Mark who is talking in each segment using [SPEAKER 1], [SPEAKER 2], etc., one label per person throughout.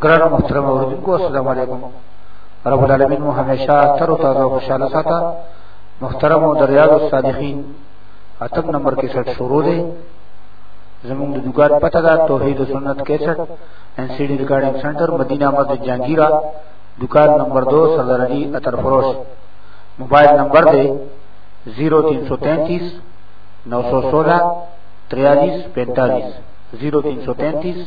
[SPEAKER 1] ګرانو محترم اوریدونکو السلام علیکم رب العالمین مو همیشه تر او تازه خوشاله ساته محترم او دریاض الصالحین اتم نمبر کې سټ شروع دی زموږ د دکان پته ده توحید او سنت 61 ان سی ډي ریکارډینګ سنټر مدینه مسجد جهانگیرا دکان نمبر 2 صدر علی اتر فروش موبایل نمبر دی 0333 916 43 45 0333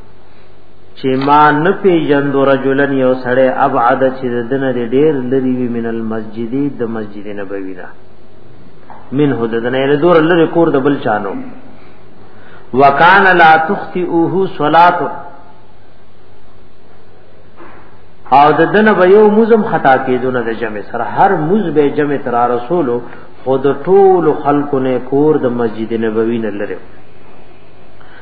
[SPEAKER 2] چې ما نه پیجند رجلن یو سړی ابعد چې دنه ډیر لري وی من المسجد د مسجد نبوی نه منه د دنه له دور لري کور د بل چانو وکان لا تخطئه صلات او د دنه به یو مزم خطا کېدونه د جمع سره هر مز به جمع تر رسولو خود ټول خلق نه کور د مسجد نبوی نه لري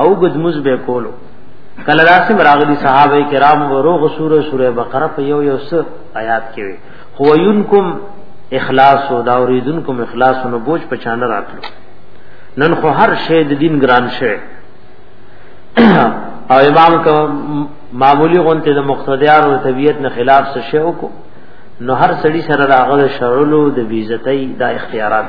[SPEAKER 2] او ګدمز به کولو کله داسې مراغلي صحابه کرام وروغ سوره سوره بقره په یو یو س آیات کې وي خو ينکم اخلاص او دا اوریدونکم اخلاص نو بوج په چانه راتلو نن خو هر شی د دین ګران شي او امام کو معمولی غونته د مقتدیان او طبیعت نه خلاف څه شی وکړو نو هر سړی سره راغله شرلو د بیزتۍ دا اختیارات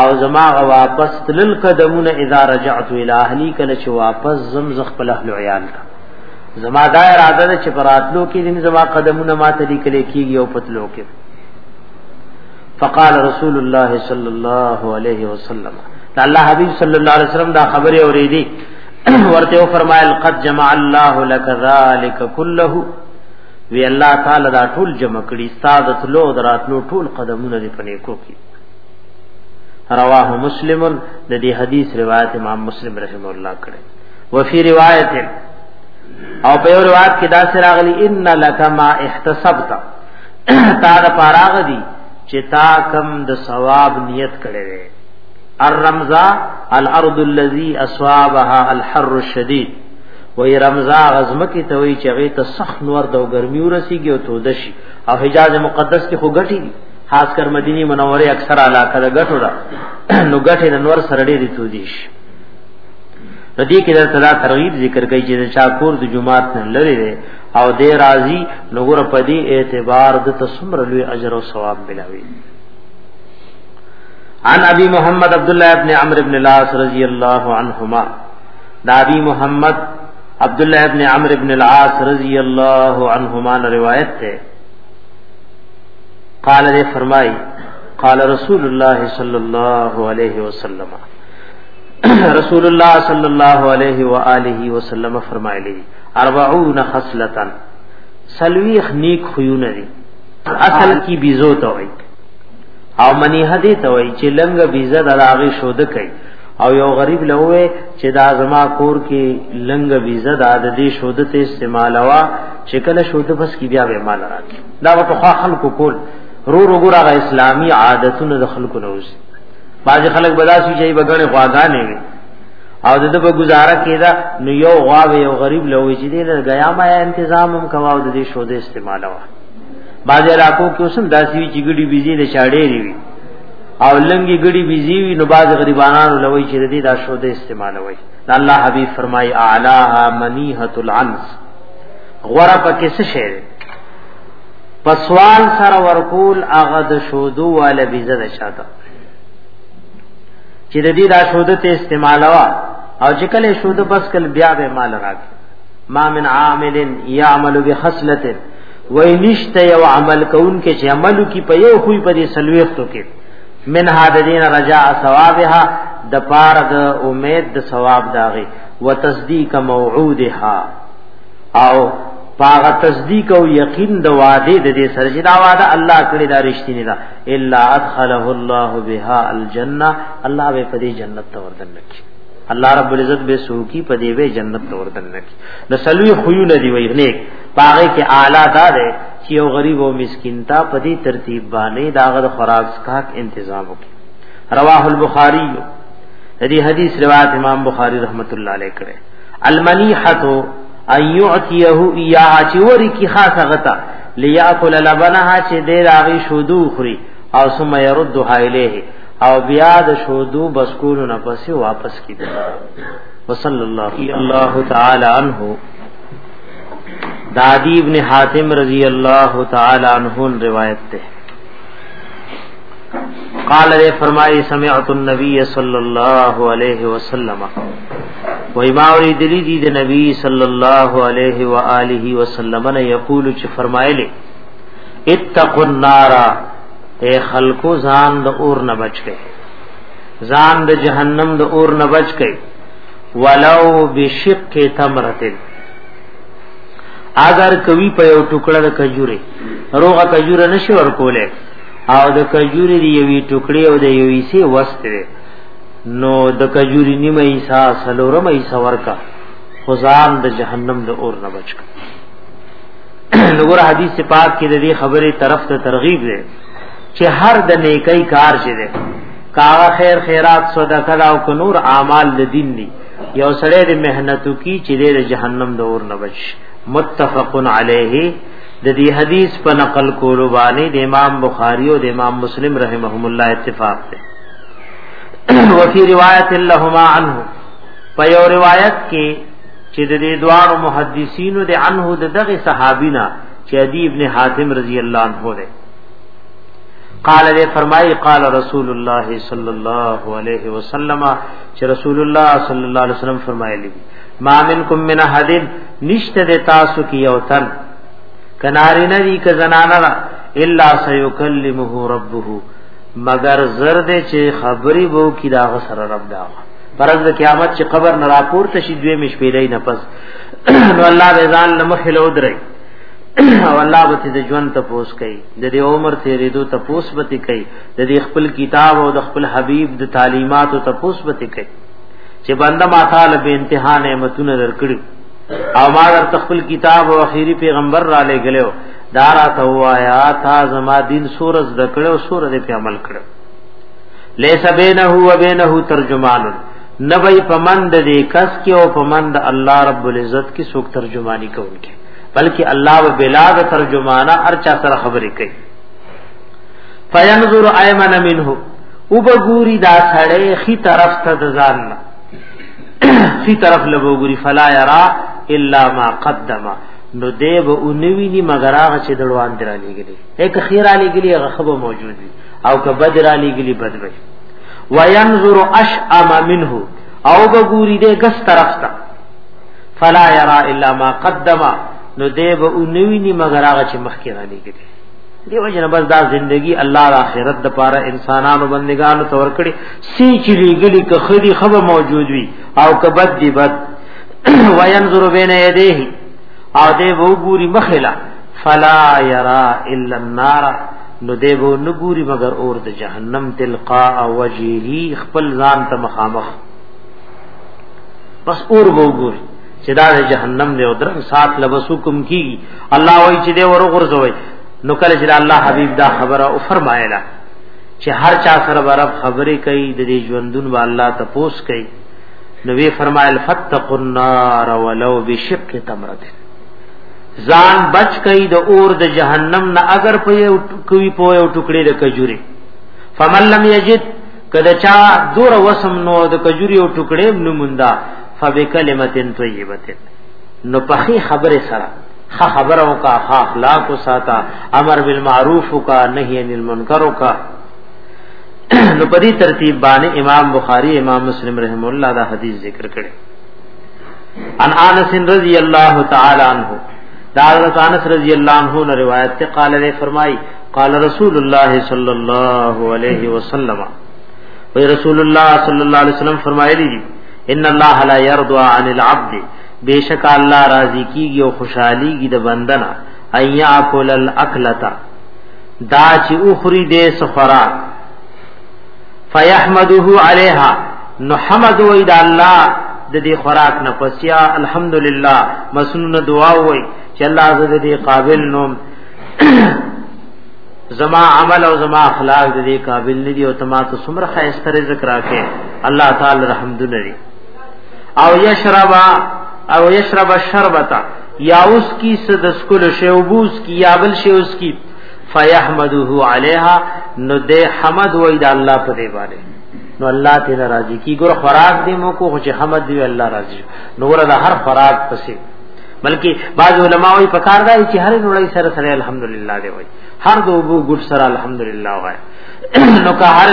[SPEAKER 2] او زما غ واپس تلل قدمونه اذا رجعت الى اهلی کله چې واپس زم ز خپل اهل عیال ته زما دا اراده ده چې پراتلو کې دې زما قدمونه ما ته لیکل کېږي او پتلو کې فقال رسول الله صلی الله علیه وسلم الله حبیب صلی الله علیه وسلم دا خبره اورېدي ورته او فرمایل قد جمع الله لك ذلك كله وی الله تعالی دا ټول جمع کړي ساده تلو دراتلو ټول قدمونه دې پنه کو کې رواه مسلم د دې حدیث روایت امام مسلم رحم الله کړي وفي روایت او په یو روایت کې دا سره غلي ان لک ما احتسبت تا د پاراغ دي چې تا کم د ثواب نیت کړي وي الرمزا الارض الذي اصابها الحر الشديد وې رمزا غزم کې ته وي چې غي ته سخت نور د ګرمي ورسیږي او تودشي او حجاز مقدس کې خو غټي خاص کر مدینی منوره اکثر علاقه د غټو دا نو غټه د نور سره ډېری تو دیش نو دې کې درته دا ترغیب ذکر کوي چې د چاکور د جمعات نه لری دی او دې راضی نو ګور په دې اعتبار د تسمر لوی اجر او ثواب ملاوي عن ابي محمد عبد الله ابن عمرو ابن العاص رضی الله عنهما دا ابي محمد عبد الله ابن عمرو ابن العاص رضی الله عنهما روایت ده قال دې فرمای قال رسول الله صلی الله علیه وسلم رسول الله صلی الله علیه و آله وسلم فرمایلی 40 خصلتا سلویخ نیک خیونه دي اصل کی بیزو ته وای او منی هدی ته وای چې لنګ بیزه دراغي شود کوي او یو غریب لوه چې دا زما کور کې لنګ بیزه د عادتي شودته استعمالوا چې کله شوده بس کی بیا به مال راکې دا په خوا خلکو کول رو رو ګور هغه اسلامي عادتونه د خلکو نه وځي بعض خلک بداسي چې بغړې غواګانې وي او د په گزاره کېدا نو یو غوا یو غریب لوي چې دې نه غیا ما تنظیم هم کوا او د دې شو د استعمال وا بعض علاقو کې اوسم داسي چې ګډي بيزي د چاړې وي او لنګي ګډي بيزي وي نو بعض غریبانو لوي چې دې دا شو د استعمال وي الله حبيب فرمای اعلاها منیحه العنس غره پکې څه شی دی په سوال سره ورکول هغه د شودو والا ویزه ده شاته چې د دې دا شوده ته استعمالوا او چې کله شوده بس کل بیا به مال راکې ما من عامل يعمل بخصله وای نشته یو عمل کون کې چې عملو کې په یو خوې په دې سلويختو کې من هادین رجاء ثوابها د پار د امید د ثواب داغه وتصدیق موعودها او پاغه تصدیق او یقین د وعده د دې سره چې دا وعده الله کړی دا رښتینی ده الا ادخله الله بها الجنه الله به په دې جنت ته وردن نکړي الله رب العزت به سوکی په دې به جنت ته وردن نکړي د سلوي خيو نه دی وای نیک پاغه کې اعلی دا ده چې یو غریب او مسکین ته په دې ترتیب باندې داغه د خوراک سکاک تنظیم وکړي رواه البخاری دې حدیث روایت امام بخاری رحمت الله علیه کړه المنیحه ان یعطیه ایاها چې وری کی خاصه غتا لیاکل لبنها چې دې راغي شودو خوري او ثم يردها الیه او بیا د شودو بسکول نه پسې واپس کیږي وصلی الله الله تعالی عنہ دادی ابن حاتم رضی اللہ تعالی عنہ روایت ته قال دے فرمائی سمعت النبی صلی اللہ علیہ وسلم وای ما اوری دلی دی د نبی صلی الله علیه و آله وسلم نه یقول چې فرمایلی اتقوا النار اے خلقو ځان د اور نه بچ کئ ځان د جهنم د اور نه بچ کئ ولو بشق تمرتن اگر کوي په یو ټوکړه د کجوري روغه کجوره نشي ورکوله او د کجوري دی یوې ټوکړي او د یوې سي وسته نو د کجوري نیمه ایسا سلورم ایسا ورکا خزان د جهنم د اور نه بچ کا نور حدیث پاک کې د دې خبرې طرف ته ترغیب ده چې هر د نیکي کار چې ده کاغه خیر خیرات صدقه او کو نور اعمال د دین دي یو سړی د مهنتو کی چې د جهنم د اور نه بچ متفقن علیه د دې حدیث په نقل کولو باندې د امام بخاری او د امام مسلم رحمهم الله اتفاق دی وفي روایت لهما عنه په یو روایت کې چې د دې دوار محدثینو د عنه د دغه صحابینا چې ادی ابن حاتم رضی الله عنه ده قال دې فرمایي قال رسول الله صلی الله علیه وسلم چې رسول الله صلی الله علیه وسلم فرمایلی ما منکم من احد نشته د تاسو کې یو تن کناری نه دي ک زنانه الا سيكلمه ربه مگر زر دې چې خبرې وو کې دا سره رب دا پرز د قیامت چې قبر نه راپور ته شي دوی مش پیلې نه پس نو الله به ځان لمخې لو درې او الله به د ژوند ته پوس کوي د دې عمر تیرې دو ته پوس به کوي د دې خپل کتاب او د خپل حبیب د تعلیماتو ته پوس به کوي چې بنده ما تعالی به انتها نعمتونه درکړي او ما در تخپل کتاب او اخیری پیغمبر را لګلو دارا توایا تا زما دین سورز دکړو سور دې په عمل کړو لیس بینه و بینه ترجمان نبی پمند دې کس کې او پمند الله رب العزت کې څوک ترجمانی کوونکې بلکې الله و بلاد ترجمانا ارچا سره خبرې کوي فینظر ایمن منه وبګوري دا سړی خي طرف ته ځان نه خي طرف لبوګوري فلا یرا الا ما قدمه نو دی به اونوی نی مگر هغه چې دړوان درا لګلی یک خیر علی ګلی هغه خبر موجود وي او که بدر علی ګلی بد وي وینظر اشعم منه او بغوری دې ګس طرف ته فلا یرا الا ما قدم نو دی به اونوی نی مگر هغه چې مخکې را لګلی دی وجنه بس دا زندگی الله د آخرت د پاره انسانانو بندگانو تور کړي سی چې لګلی که خدي خبر موجود وي او که بد دی بد وینظر بین یدیه او دې وګوري مخلا فلا یرا الا النار نو دې وو نګوري مگر اور د جهنم تلقاء وجهه خپل ځان ته مخامخ بس اور وګوري چې دا د جهنم دی او در سات لبسکم کی الله وای چې دې ور غرزوي نو کله چې الله حبیب دا خبره او فرمایله چې هر چا سره برب خبرې کوي د دې ژوندون والله تپوس کوي نو وی فرمایل فتقوا النار ولو بشق تمره ځان بچ کئ د اور د جهنم نه اگر په یو کوي په یو ټوکړي د کجوري فمن لم یجد کدا چا دور وسم نو د کجوري او ټوکړي نو موندا فبکلمتن طیبتن نو په خبره سره خا خبرو کا خا اخلاق ساته امر بالمعروف کا نهی عن المنکر کا نو په دې ترتیب باندې امام بخاری امام مسلم رحم الله دا حدیث ذکر کړي ان انس رضی الله تعالی عنہ دا حضرت انس رضی الله عنه نے روایت تے قال نے فرمائی قال رسول اللہ صلی اللہ علیہ وسلم و رسول اللہ صلی اللہ علیہ وسلم فرمائے لی ان اللہ لا يرضى عن العبد بیشک اللہ راضی کیږي او خوشحالي کیږي د بندنا ایا کول الاکلتا دا چې اخري دې سخرا فیحمده علیها نو حمد وی دا الله د دې خوراک نه پسیا الحمدلله مسنون دعا وی چې الله زده دې قابل نو زما عمل او زما اخلاق د دې قابل نه دي او تما ته سمره خیسته رزق راکې الله تعالی الحمدلله او یشربا او یشرب الشربتا یا اوس کی صد سکول شیوبوس کی یا بل شیوس کی فیحمده علیها نو دې حمد وای د الله په دی باندې نو الله ته راضی کی ګور خوراک دې مو کو چې حمد دی الله راضی نو ور د هر خوراک پسې بلکې بعض علما وایي پکار دی چې هر نړۍ سره سره الحمدلله دی وایي هر دوبو ګډ سره الحمدلله وایي نو که هر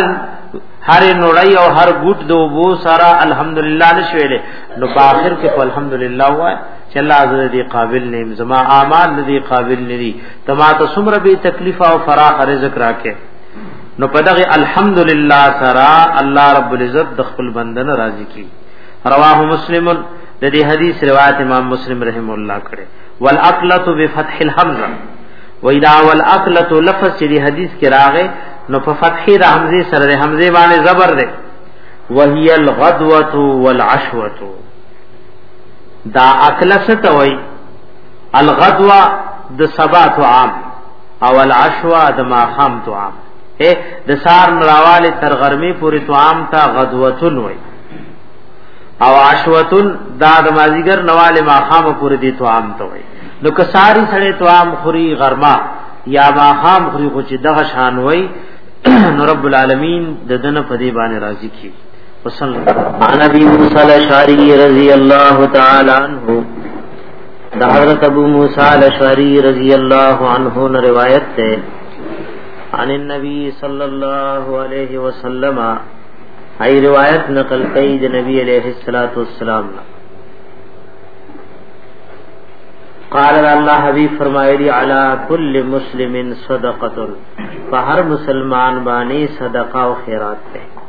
[SPEAKER 2] هر نړۍ او هر ګډ دوبو سره الحمدلله نشویلې نو په اخر کې الحمدلله وایي چې الله عز دې قابل نیم زما اعمال دې قابل ندي تما ته سمره به تکلیف او فراخ رزق راکې نو پدغه الحمدلله سرا الله رب العزت د خپل بندن راضي کی رواه مسلم د دې حدیث روایت امام مسلم رحم الله کړي والاقلۃ بفتح الحمزه و اذا والاقلۃ لفظ چې دې حدیث کې راغې نو په فتح د حمزه سره د حمزه باندې زبر ده وهي الغدوه والعشوه دا اکله ستوي الغدوا د سبا تو عام او العشوا د ماخام تو عام اے د سار مراواله تر غرمه پوری تو عام تا غدوتن وای او عشوتن دا د مازیګر نواله ماخام پوری دی تو عام تو وای نو کساری سره تو عام خوري غرمه یا ماخام خوري خو چې دغه شان وای نو رب العالمین د دنه په دی باندې راضی کی وسلم
[SPEAKER 3] عن ابي موسى الاشعري رضي الله تعالى عنه دا حضرت ابو موسی الاشعری رضی اللہ عنہ نے روایت ہے عن النبی صلی اللہ علیہ وسلم ای روایت نقل کئی د نبی علیہ الصلات والسلام قال اللہ حبیب فرمائے دی علی کل مسلم صدقۃ فہر مسلمان بانی صدقہ و خیرات ہے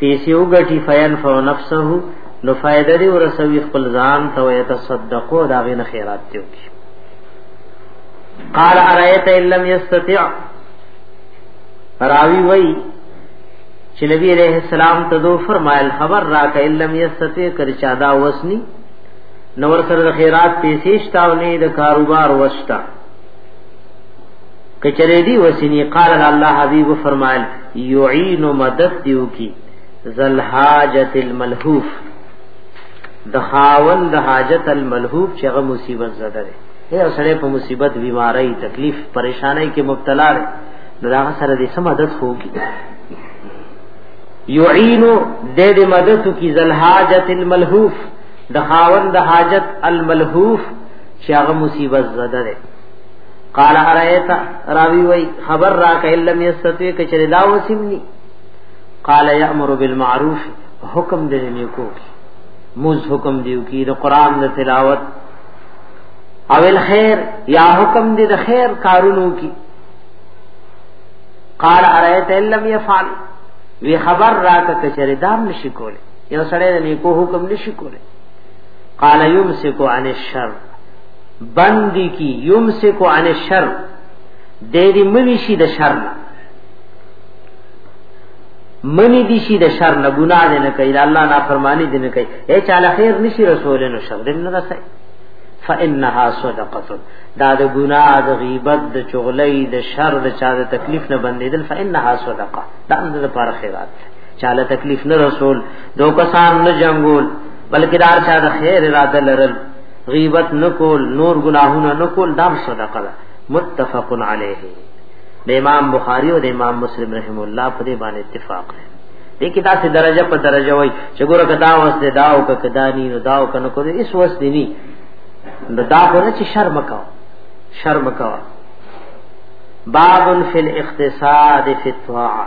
[SPEAKER 3] پیسې وګټي فینفع نفسه نو فائدہ دی ورسوي خپل ځان ته وي تصدقو دا غي نه خیرات دی وکي قال ارايت ان لم يستطع راوي وي چې نبی عليه السلام ته دو فرمایل خبر راک ان لم يستطع کر چادا وسني نور سره خیرات پیسې شتاوني د کاروبار وستا کچره دی وسینی قال الله حبیب فرمایل یعین مدد دیو کی ذل حاجت الملحوف د خاون د حاجت الملحوف چې هغه مصیبت زده دی هر سره په مصیبت بیماری تکلیف پریشانای کې مبتلا دی نو هغه سره دې سم مدد خوږي یعین د دې مدد کی ذل حاجت الملحوف د خاون د حاجت الملحوف چې هغه مصیبت زده دی قال ارایت راوی وی خبر را کئ لم یستوی کچری دا وسیمنی قال یامر بالمعروف حکم دې نیکو کی موز حکم دیو کی د قران د تلاوت او الخير یا حکم دې د خیر کارونو کی
[SPEAKER 2] قال ارایت لم یفعل وی خبر را کچری دا نشی کوله یو سړی د نیکو حکم نشی کوله قال یمسکو عن الشر بندي کی یمسکو عن الشر دې دې منی شي د شر نه منی دي شي د شر نه ګناه دې نه کوي د الله نافرمانی دې نه کوي اے چاله خیر نشي رسول نو شر دې نه رسي فانها صدقه دا د ګناه د غیبت د چغلې د شر د چا د تکلیف نه بندیدل فانها صدقه دا اند د پاره خیرات چاله تکلیف نه رسول دو کسان نه جنگول بلکې دار چا د خیر اراده لرل غیبت نکول نور گناهونه نکول دام صدقه ده متفق علیه د امام بخاری او د امام مسلم رحم الله په دې باندې اتفاق دی دې کې تاسو درجه په درجه وای چې ګوره کدا وس دې دا او کدا نی نو دا او کنه کو دې اس وس دې نی نو دا خو نه چې شرم کا شرم کا باب فی الاقتصاد فی الطاعه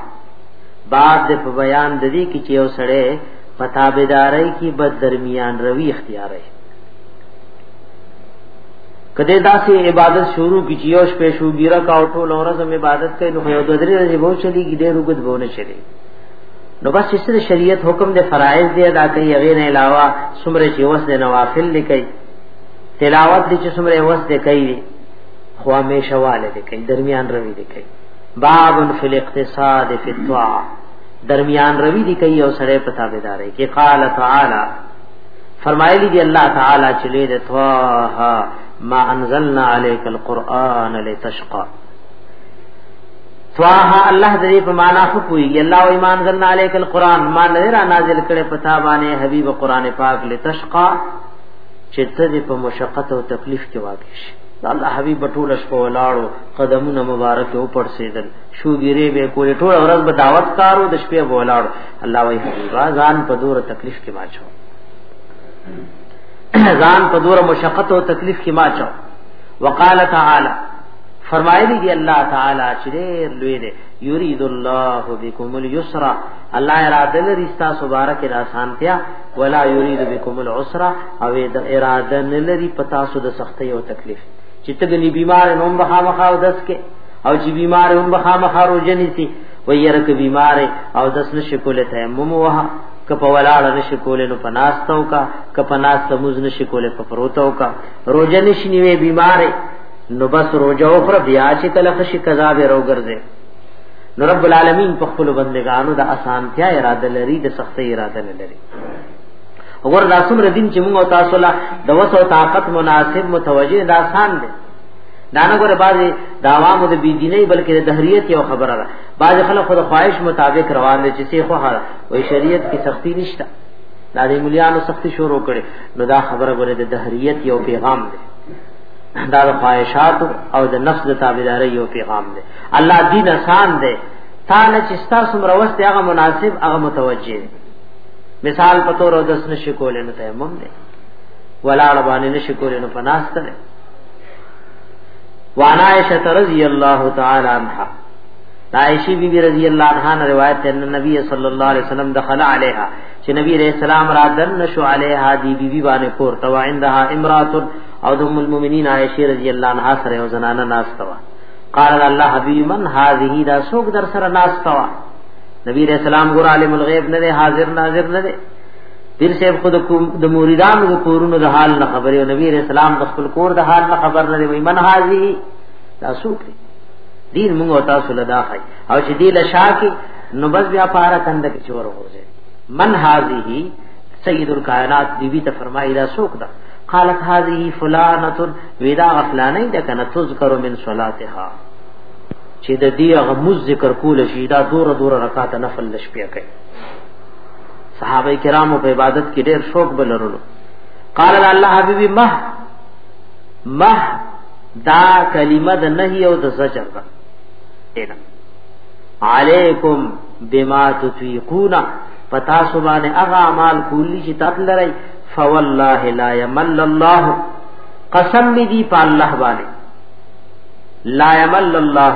[SPEAKER 2] باب دې په بیان د دې کې چې یو سړی پتابداري کی بد درمیان روي اختیاري کدی داسې عبادت شروع کی چې یو شپه شو ګیره کا او ټول ورځ هم عبادت کوي نو یو درې ورځې به چلیږي ډېر وګد بونه چلی نو بس چې شریعت حکم دې فرایض دې ادا کوي هغه نه علاوه څومره چې وس دې نوافل لیکي تلاوت دې چې څومره وس دې کوي خو همیشه والے دې کوي درمیان روي دې کوي باب فی الاقتصاد فی الطاعه درمیان روی دی کوي او سره پتا بيداري کې قال تعالی فرمایلی دی الله تعالی چې لید طه ما انزلنا عليك القرآن لتشقى طه الله دې په معنا خو کوي الله او ایمان ځل علیک القرآن ما نظر نازل کړي پتا باندې حبیب قرآن پاک لتشقا چې ته دې په مشقت او تکلیف کې واقع شي الله حبیب ټول شپه ولاړو قدمونه مبارک او پړسیدل شوګیره به کولې ټول ورځ به دعوت کارو د شپې ولاړو الله وی حبیبا ځان په دور تکلیف کې ماچو ځان په دور مشقت او تکلیف کې ماچو وقال تعالی فرمایلی دی الله تعالی چې لوی دی یرید الله بكم اليسر الله اراده لري تاسو مبارک را سانتیا ولا یرید بكم العسر او د اراده نه لري پتا سو د سختي او تکلیف چې تګنی بیمار نوم بخا مخا او دس کې او چې بیمار هم بخا مخا روزنی سي ویره کې بیمار او دس نشي کولای تیمم وها که په ولاړ نشي کولای نو پناستو کا که پناست موز نشي کولای په پروتو کا روزه نشي نیوي بیمار نو بس روزه او پر بیا چې کله خشي قضا به روګرځي نو رب العالمین په خپل بندگانو د اسانتیا اراده لري د سختي اراده نه لري اور دا څومره دین چې موږ تاسو له د وسو طاقت مناسب متوجه دا آسان دي دا نه ګوره بعضی د عوامو د بی دیني بلکې د دهریت یو خبره ده بعضی خلک خود خواهش مطابق روان دي چې څه خو هر وای شریعت کې سختی نشته دا د مليانو سختی شروع کړي نو دا خبره ګوره د دهریت یو پیغام دی دا د خواهشات او د نفس د تابعداري یو پیغام دی الله دین آسان دی تا نه چې تاسو مروست هغه مناسب هغه متوجه مثال په تور او دس نشي کولای نو تیمم دی ولاړ باندې نشي کولای نو پناست دی وعن عائشة رضی اللہ تعالی عنہ عائشہ بی بی رضی اللہ عنہ نے روایت ہے کہ نبی صلی اللہ علیہ وسلم دخل علیہا چې نبی علیہ السلام را دن نشو علیہا دی بی بی باندې پور توا عندها امرات او د ام المؤمنین عائشہ رضی اللہ عنها سره یو زنانه ناس توا قال الله حبیب من هذه دا سوق در سره ناس توا نبی علیہ السلام ګور عالم الغیب نه حاضر ناظر نه پیر صاحب خود د مریدانو د کورونو د حال نه خبرې او نبی رسول الله د خپل کور د حال نه خبر نه دی من حاضی تاسو کړی دین موږ او تاسو له داخای او چې دی لشا کې نو بس بیا پارا کند کې چور ورځي من حاضی سید الکائنات بی بی ته فرمایي دا سوک ده قالت هذه فلانه ودا غفلانه ده کنه تذکر من صلاتها چې د دې غمز ذکر کول شي دا دور دور رکعات نفل لشپیا کوي صحابه کرامو په عبادت کې ډېر شوق بلرلو قال الله حبيبي مه مه دا کلمه د نهي او د زجر ده اینا علیکم بما تطيقون پتا سبحانه هغه اعمال کولی چې تاسو لرئ فوالله لا يمل الله قسم دې په الله باندې لا يمل الله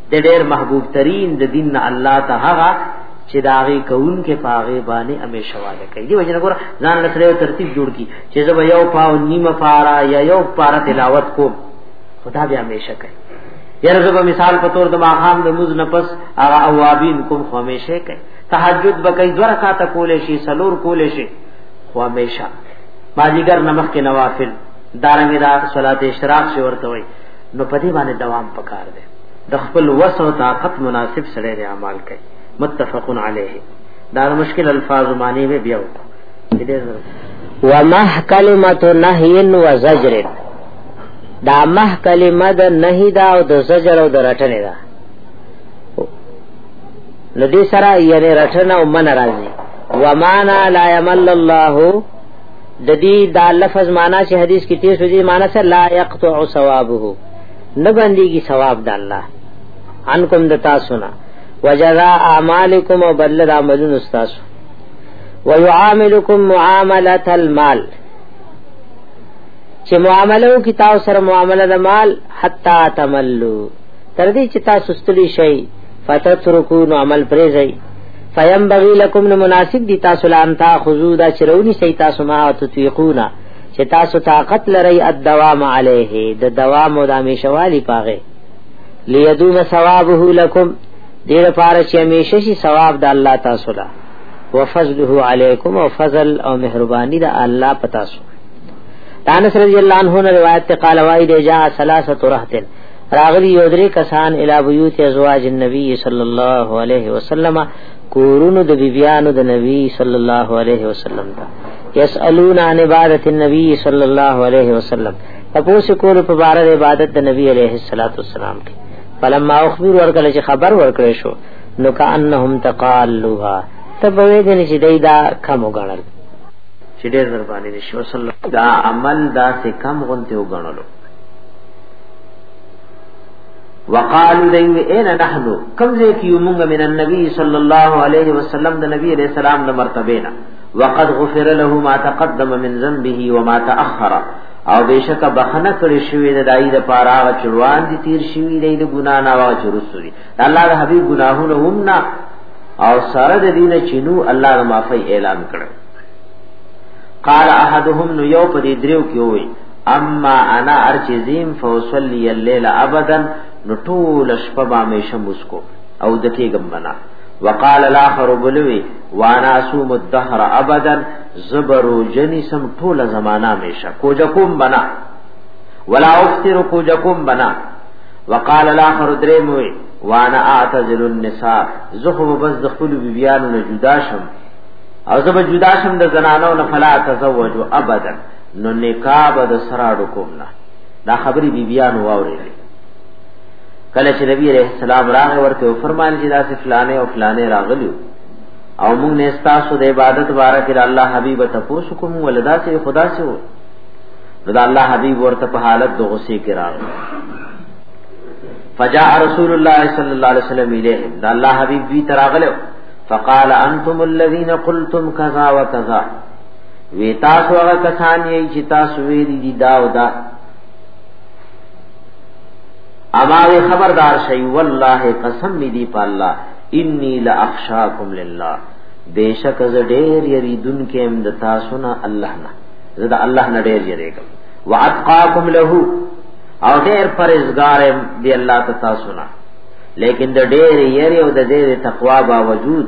[SPEAKER 2] د ډېر محبوب ترين د دین نه الله ته هغه چې دا غي کون کې پاغه باندې همیشه واده کوي دی وجه نګور ځان لسره یو ترتیب جوړ کی چې زه به یو پاو نیمه پارا یا یو پارا تلاوت کوم خدا به همیشه کوي یره زه به مثال په تور د ماخام د مز نفس هغه اوابین کوم خو همیشه کوي تهجد به کوي دوه رکعات کولې شي سلور کولې شي خو همیشه ماجیګر نمخ کې نوافل دارنګه دا صلات اشراق شي ورته وي نو په دې باندې دوام پکار دی د خپل وس او طاقت مناسب سره لري اعمال کوي متفق علیه دا مشکل الفاظ معنی به بیا
[SPEAKER 4] وکړو ومه کلمت نهی و زجر دا مه کلمه د نهی دا او د زجر او د رټنې دا نو دې سره یې رټنه او من راځي ومانا لا یمل الله د دې دا لفظ معنا چې حدیث کې تیر شو دې معنا سره لا یقطع ثوابه نه بنديږي ثواب د الله انکم د تاسو نه وجزاء اعمالکم او بدل د عملونو تاسو ويعاملکم معامله المال چې معاملو کې تاسو سره معامله د مال حتا تملو تر دې چې تاسو ستړي شئ فتترکون عمل پرې ځئ فیم بغی لکم نو مناسب دی تاسو لان تا خذو دا چرونی سی تاسو ما تطیقونا چې تاسو طاقت لرئ الدوام علیه د دوام او د همیشوالی پاغه لیدوم ثوابه لکم دیر پاره چې همیشه شي ثواب د الله تاسو لا وفضله علیکم او فضل او مهربانی د الله پتا سو انس رضی الله عنه روایت ته قال وای دی جاء ثلاثه رهتن راغلی یو درې کسان الی بیوت ازواج النبی صلی الله علیه وسلم کورونو د بیبیانو د نبی صلی الله علیه وسلم ته یسالون عن عبادت النبی صلی الله علیه وسلم تاسو کول په بار د عبادت د نبی علیه الصلاۃ والسلام کې فلما اخبر ورکل چې خبر ورکړې شو نو کانهم تقالوا تبوی دې چې دای دا کم وګڼل
[SPEAKER 2] چې ډېر زربانی نشو صلی الله دا عمل دا سه کم غونته وګڼلو وقالو دیوی اینا نحنو کمزے کیو منگا من النبی صلی اللہ علیہ وسلم دا نبی علیہ السلام دا مرتبینا وقد غفر له ما تقدم من ذنبه وما تأخر او بشک بخنه کړی شوی د دای د پاره هغه چروان دي تیر شوی دی د ګنا نه وا چرسوري الله د حبیب ګناهونه هم نه او سره د دین چینو الله د معافی اعلان کړ قال احدهم نو یو په دې دریو کې وای اما انا ارچزیم فوصلی الليل ابدا نو ټول شپه به مې شمس کو او دکې ګمنا وقال الاخر بلوي وانا اسوم الدهر ابدا زبرو جني سم ټول زمانہ مې شا کوجکم بنا ولا افطر کوجکم بنا وقال الاخر درموي وانا اعتزل النساء زخو بس دخول بیبیانو نه جدا شم او زب جدا شم د زنانو نه فلا تزوج ابدا نو نکاح به د سراډو کوم نه دا خبرې بی بیان واورې کله چې نبی عليه السلام راغ ورته او فرمایل چې دا فلانه او فلانه راغلیو او موږ نه ستاسو د عبادت باره کې الله حبيب ته پوښ کوم ولدا سي خدا سي و دا الله حبيب ورته په حالت د غصې کې راغ فجاء رسول الله صلى الله عليه وسلم اليه دا الله حبيب دوی تراغلو فقال انتم الذين قلتم كذا وكذا وی تاسو هغه کسان یې چې تاسو ویلي دي دا او دا اما وی خبردار شي والله قسم می دی په الله انی لاخشاکم لله بیشک ز ډیر یریدون کې هم د تاسو نه الله نه زه د الله نه ډیر یریږم واتقاکم له او ډیر پرهیزګار دی الله تعالی سنا لیکن د ډیر یری او د ډیر تقوا باوجود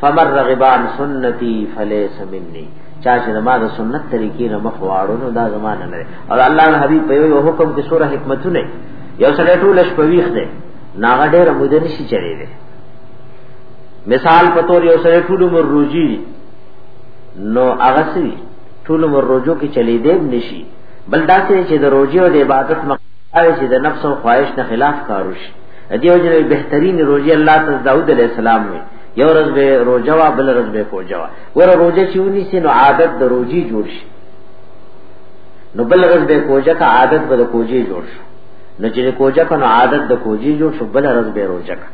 [SPEAKER 2] فمر رغبان سنتي فليس مني چا چې ما د سنت طریقې نه مخ واړو نو دا زمانه نه او الله نه حبيب په یو حکم کې سوره حکمتونه یو سره ټول شپويخ دي ناغه ډېر مده نشي چلی دي مثال په تور یو سره ټول مر روزي نو هغه سي ټول مر روزو کې چلی دي نشي بل دا چې د روزي او د عبادت مقصد چې د نفس او خواهش نه خلاف کاروش دیو جن بهترین روزي الله تعالی داوود علیہ السلام وی یو ورځ به روزه وا بل ورځ به کوجه وا ور روزه چې ونیسي نو عادت د روزي جوړ شي نو بل ورځ به کوجه کا عادت به د کوجي جوړ شي نو چې کوجه کنو عادت د کوجي جوړ شو بل ورځ به روزه کا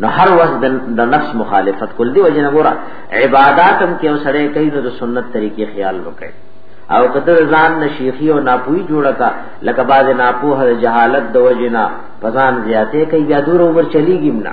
[SPEAKER 2] نو هر وخت د نفس مخالفت کول دی وجنه ګوره عبادت هم کې وسړې کوي نو د سنت طریقې خیال وکړي او قدر ځان نشیخی او ناپوی جوړه کا لکه باز ناپوه جهالت د وجنه پزان زیاته کوي بیا دور عمر چلیږي نه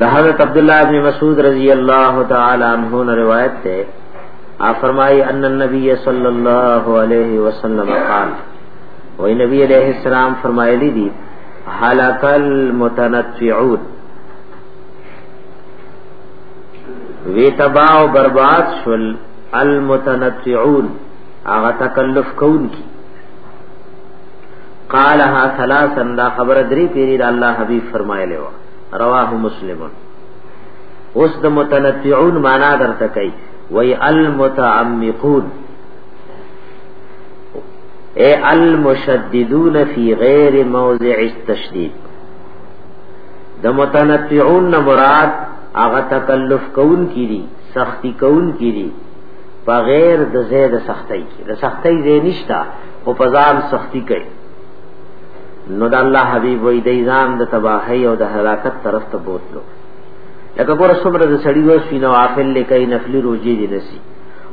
[SPEAKER 2] د حضرت عبد الله ابن مسعود رضی الله تعالی عنہ نے روایت ہے آپ فرمائی ان النبی صلی اللہ علیہ وسلم قال و نبی علیہ السلام فرمائے لی دی حلق المتنطعون وی تباع و برباد شل المتنطعون اغا تکلف کون کی قالها ثلاثا دا خبر دری پیری دا اللہ حبیب فرمائے لے وقت رواه مسلم اوس د متنطعون معنا درته کوي وای المتعمقون اے المشددون فی غیر موضع التشدید د متنطعون نه مراد هغه تکلف کون کیری سختی کون کیری بغیر د زید سختی کی د سختی زې نشتا او پزام سختی کوي نو د الله حبيب وې د ځان د تباہي او د هلاکت طرف ته بوتلو لکه ګوره څومره د سړی و سینو عافل لکای نفلی روزي دي نسی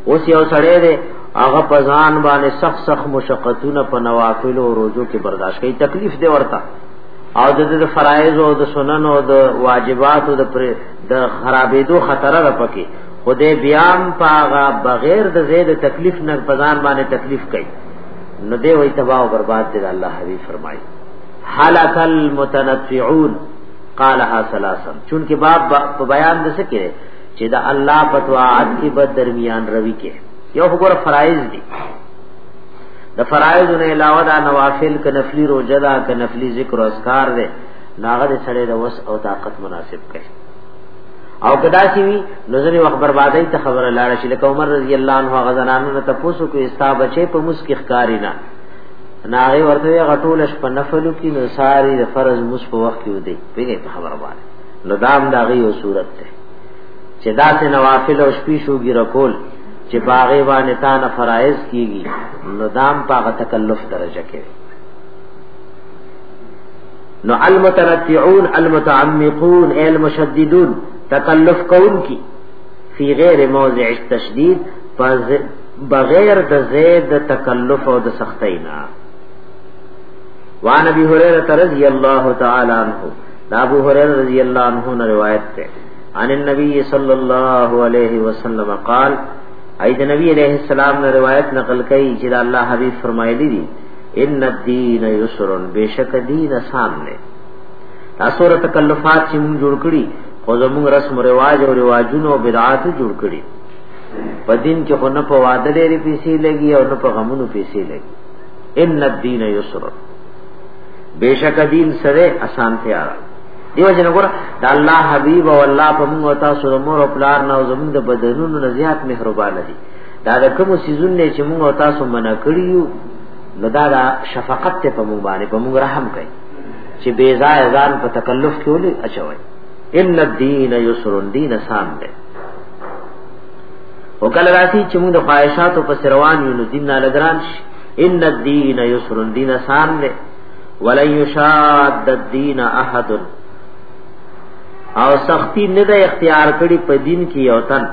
[SPEAKER 2] اوس یو سړی دی هغه پزان باندې سخ سخ مشقتونه په نوافل او روزو کې برداشت کوي تکلیف دی ورته او د فرایض او د سنن او د واجبات او د د خرابېدو خطر را پکې خدای بیان پاغه بغیر د زید تکلیف نه پزان باندې تکلیف کوي نو دی وای تباہ او برباد دې الله حبیب فرمایي هلاک المتنفعون قالها ثلاثا چونکه باب په بیان د څه کې چې دا الله په طاعت کې به درمیان روي کې یو خبره فرایض دي د فرایض نه علاوه دا نوافل ک نفلی روزه دا ک نفلی ذکر او اذکار دي ناغه سره د وس او طاقت مناسب کړي او کدا سی وی نظر وخت بربادی ته خبره لاړه شي لکه عمر رضی الله عنه غزنانو نه تاسو کو استا بچي په مس کې ښکاری نه ناغي ورته غټول ش په نفلو کې نو ساری د فرض مس په وخت کې ودی پیګه په خبره باندې نو دام دا غي او صورت ته چې دا ته نوافل او شپې شو ګر کول چې باغې باندې تا نه فرایض کیږي نو دام په تکلف درجه کې نو المتنطعون المتعمقون اے المشددون تکلف کون کی فی غیر موضع التشدید بغیر د زید تکلف او د سختۍ نه وان ابي هريره رضی الله تعالی عنہ دا ابو هريره رضی الله عنه نے روایت ہے عن النبي صلی الله علیه وسلم قال اید نبی علیہ السلام نے روایت نقل کړي چې الله حبیب فرمایلی دي ان الدین یسر بیشک دین آسان نه تاسو را تکلفات چې موږ جوړ کړی خو زموږ رسم رواج او رواجونه او بدعات جوړ کړی په دین کې خو نه په واده لري پیسې لګي او نه په غمونو پیسې لګي ان الدین یسر بیشک دین سره آسان تیار دیو جن ګور د الله حبیب او الله په موږ تاسو د مور او پلار نه او زموږ د بدنونو نه زیات مهربان دي دا د کوم سيزونه چې موږ تاسو منع کړیو نو دا دا شفقت ته په مونږ باندې په مونږ رحم کوي چې بے ځای ځان په تکلف کې ولې اچوي ان الدین یسر دین سام ده وکړه راځي چې مونږ د خواهشاتو په سروان یو نو دین نه لګران شي ان الدین یسر دین سام ده ولن یشاد الدین احد او سختی نه ده اختیار کړی په دین کې یو تن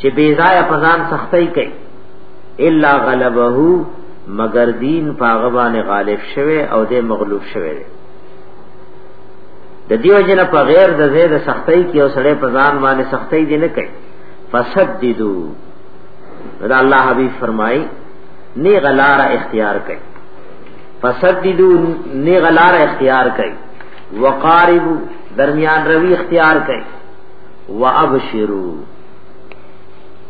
[SPEAKER 2] چې بے ځای په ځان سختۍ کوي الا غلبه مگر دین پاغه باندې غالب شوه او د مغلوب شوه د دیو جن په غیر د زید سختۍ کې او سړې په ځان باندې سختۍ دي نه کوي فسددو دا الله حبیب فرمای نی غلار اختیار کوي فسددو نی غلار اختیار کوي وقاربو درمیان روی اختیار کوي وابشرو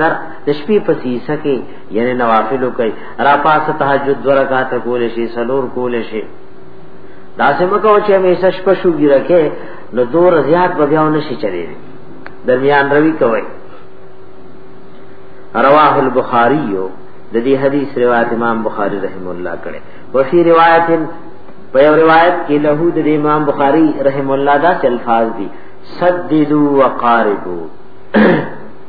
[SPEAKER 2] در د شپې په سیسه کې یعنی نوافل کوي را پاسه تهجد دوه رکعات کول شي سلور کول شي دا سم کو چې همیشه شپه شو ګرکه نو دور زیات به بیا نشي چلی درمیان روي کوي رواه البخاری د دې حدیث روایت امام بخاری رحم الله کړي وفي روایت په یو روایت کې له د امام بخاری رحم الله دا الفاظ دي سددوا وقاربوا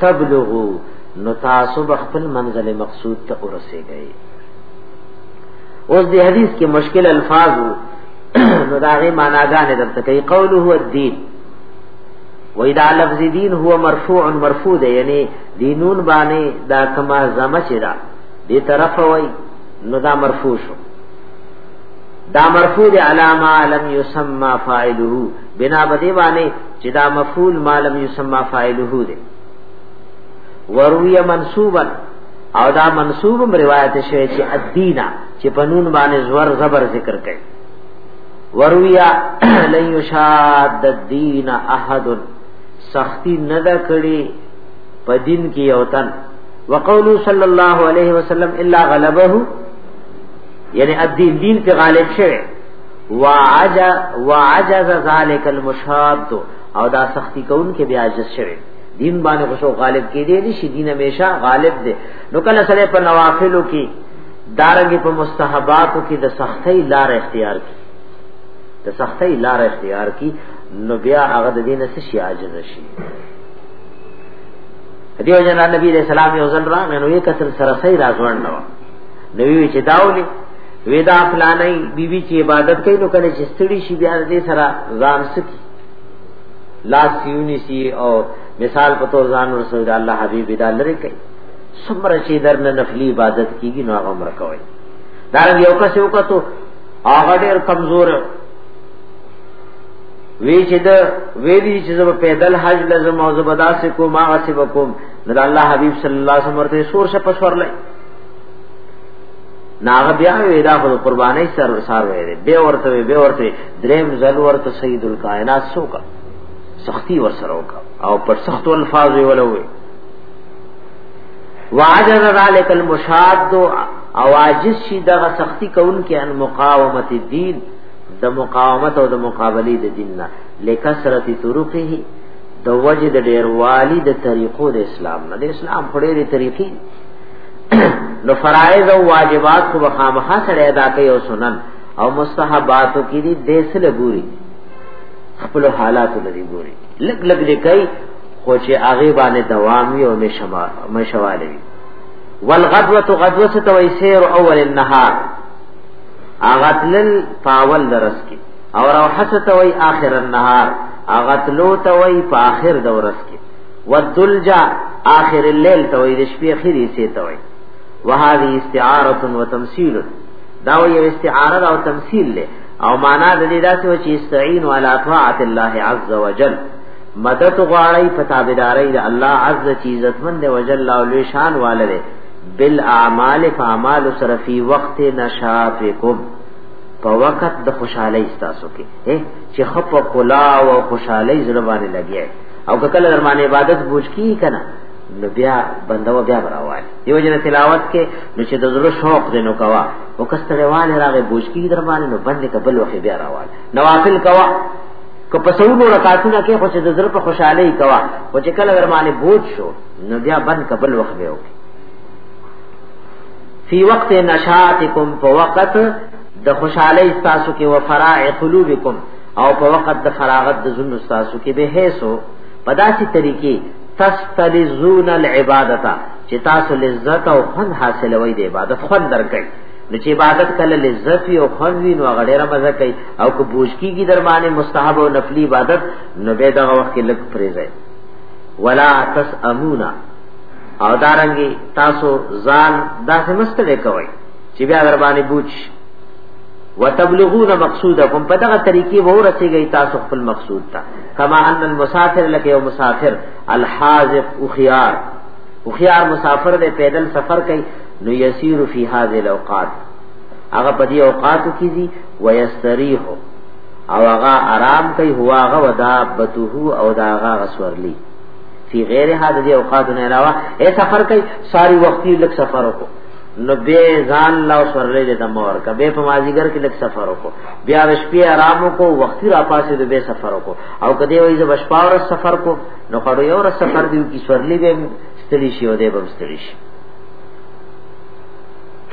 [SPEAKER 2] تبلغو نو تاسو بخپل منزل مقصود ته ورسېږئ اوس دې حدیث کې مشکل الفاظ نو داغه معناګانې درته کوي قوله هو الدين وإذا لفظ دين هو مرفوع مرفوع ده یعنی دینون باندې دا کما زمه چې دا دې طرف وای نو دا مرفوع شو دا مرفوع دی علامه لم يسمى فاعله بنا بدی باندې چې دا مفعول مالم یسمى فاعله دی وروی منصوبا او دا منصوب روایت شوی چې الدینا چې پنون باندې زور زبر ذکر کړي ورویا لن یشاد الدین احد سختی نه دا کړي په دین کې یو تن وقولو صلی الله علیه وسلم الا غلبه یعنی الدین دین په غالب شوه وعج وعجز ذلك المشاد او دا سختی کون کې بیا عجز شوه دین باندې خوشو غالب کې دی نشي دین همیشه غالب دی نو کله سره په نوافلو کې دارنګ په مستحباتو کې د سختۍ لار اختیار کی د سختۍ لار اختیار کی نو بیا هغه د دین څخه شي عاجز شي دیو جنا نبی رسول الله یو ځل را نو یې کتل سره سي راځوړنه نو وی چې داولي ودا فلانای بیبي بی چې عبادت کوي نو کله چې ستړي شي بیا دې سره ځان سکی لاس یونی سی او مثال په تور ځان رسول الله حبیب دا لري کوي سمره چې درنه نفلی عبادت کیږي نو هغه عمر کوي دا یو کس یو کتو هغه ډیر کمزور وی چې دا وی دي چې زما پیدل حج لازم او زبدا سے کو ما غسی وکوم نو الله حبیب صلی الله علیه وسلم ورته سور شه پسور لای ناغه بیا وی دا خو قربانای سر سار وی دی به ورته به ورته دریم زل ورته سید الکائنات سوکا سختی ور سره وکا او پر سخت الفاظ وی ولوي واجر ذلک المشاد او عاجز شي دغه سختی کون کې ان مقاومت الدین د مقاومت او د مقابله د دین نه لکثرت طرقه د وجد ډیروالی د طریقو د اسلام نه د اسلام خړې طریقې نو فرائض او واجبات خو مخامخه سره ادا کوي او سنن او مستحبات کې دي دیسل ګوري خپل حالات لري ګوري لګ لګ دې کوي خو چې هغه باندې دوام وي او مشما مشواله وي والغدوه غدوه ته وي سیر اول النهار اغتلل پاول درس کې او روحه ته وي اخر النهار اغتلو ته وي په اخر دورس کې والدلجا آخر الليل ته وي د شپې اخري سي ته وي وهذه استعاره وتمثيل دا یو استعاره او تمثيل له او معنا د دې داسې و چې استعين على طاعت الله عز وجل مدد غواړی په تابعداري د الله عز چې عزتمن دی وجل او لوی شان والره بالاعمال فاعمال سره فی وقت نشاطکم په وخت د خوشحالي تاسو کې چې خپ کولا او خوشحالي زړه باندې لګي او که کله در باندې عبادت بوج کی کنه نو بیا بندو بیا براوال یو جن تلاوت کې نو چې د زړه شوق دې نو کوا او کستره والے راغې بوج کی در باندې نو باندې ته بل وخت بیا راوال نوافل کوا که په سونو رکعاتونه کې خو چې د زړه په خوشحالي کوا او چې کله در باندې بوج شو نو بیا بند کبل وخت به وکي فی وقت نشاتکم په وقت د خوشحالي تاسو کې و فرائع قلوبکم او په وخت د فراغت د زون استادو کې به هيسو په داسې طریقې تستلزون العبادت چې تاسو لذت او خوند حاصلوي د عبادت خوند درکړي نو چې عبادت کله لذت او خوند وي نو هغه ډیره مزه کوي او کو بوج کیږي در باندې مستحب او نفلی عبادت نو به دغه وخت کې لګ پریزه ولا تسامونا او دارنګي تاسو ځان داسې مستړی کوئ چې بیا در باندې بوج وتبلغون مقصودکم په دغه طریقې به ورسیږئ تاسو خپل مقصود ته کما ان المسافر لکه یو مسافر الحاذف او خيار او خيار مسافر دې پیدل سفر کوي نو یسیر فی هذه الاوقات هغه په دې اوقاتو کې دي ويستریح او هغه آرام کوي هو هغه ودا بتوه او دا هغه غسورلی فی غیر هذه الاوقات نه علاوه اے سفر کوي ساری وختي لک سفر وکړي نو به ځان لا سورلې د دمور کبه په مازیګر کې لک سفر وکړو بیا شپې آرام کو وختي را پاسې د به سفر وکړو او کدی وایي ز بشپاور سفر کو نو خړو یو را سفر دی کی سورلې به ستړي شي او دې به ستړي شي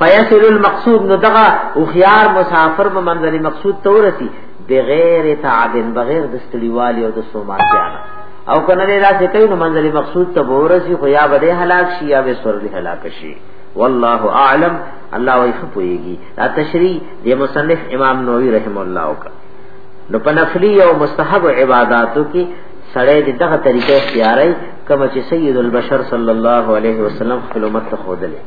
[SPEAKER 2] فیصل المقصود نو دغه او خيار مسافر به منځل مقصود تورسي بغیر تعب بغیر د ستړيوالي او د سوماتیا او کنه لا څه کوي نو منځل مقصود ته ورسي خو یا به هلاک شي یا به سورلې هلاک شي والله اعلم الله وی خپويږي دا تشریح د مصنف امام نووي رحم الله وک نو په نفلی او مستحب عبادتو کې سړی د دغه طریقې اختیارای کما چې سید البشر صلی الله علیه وسلم خپل امت ته خودلې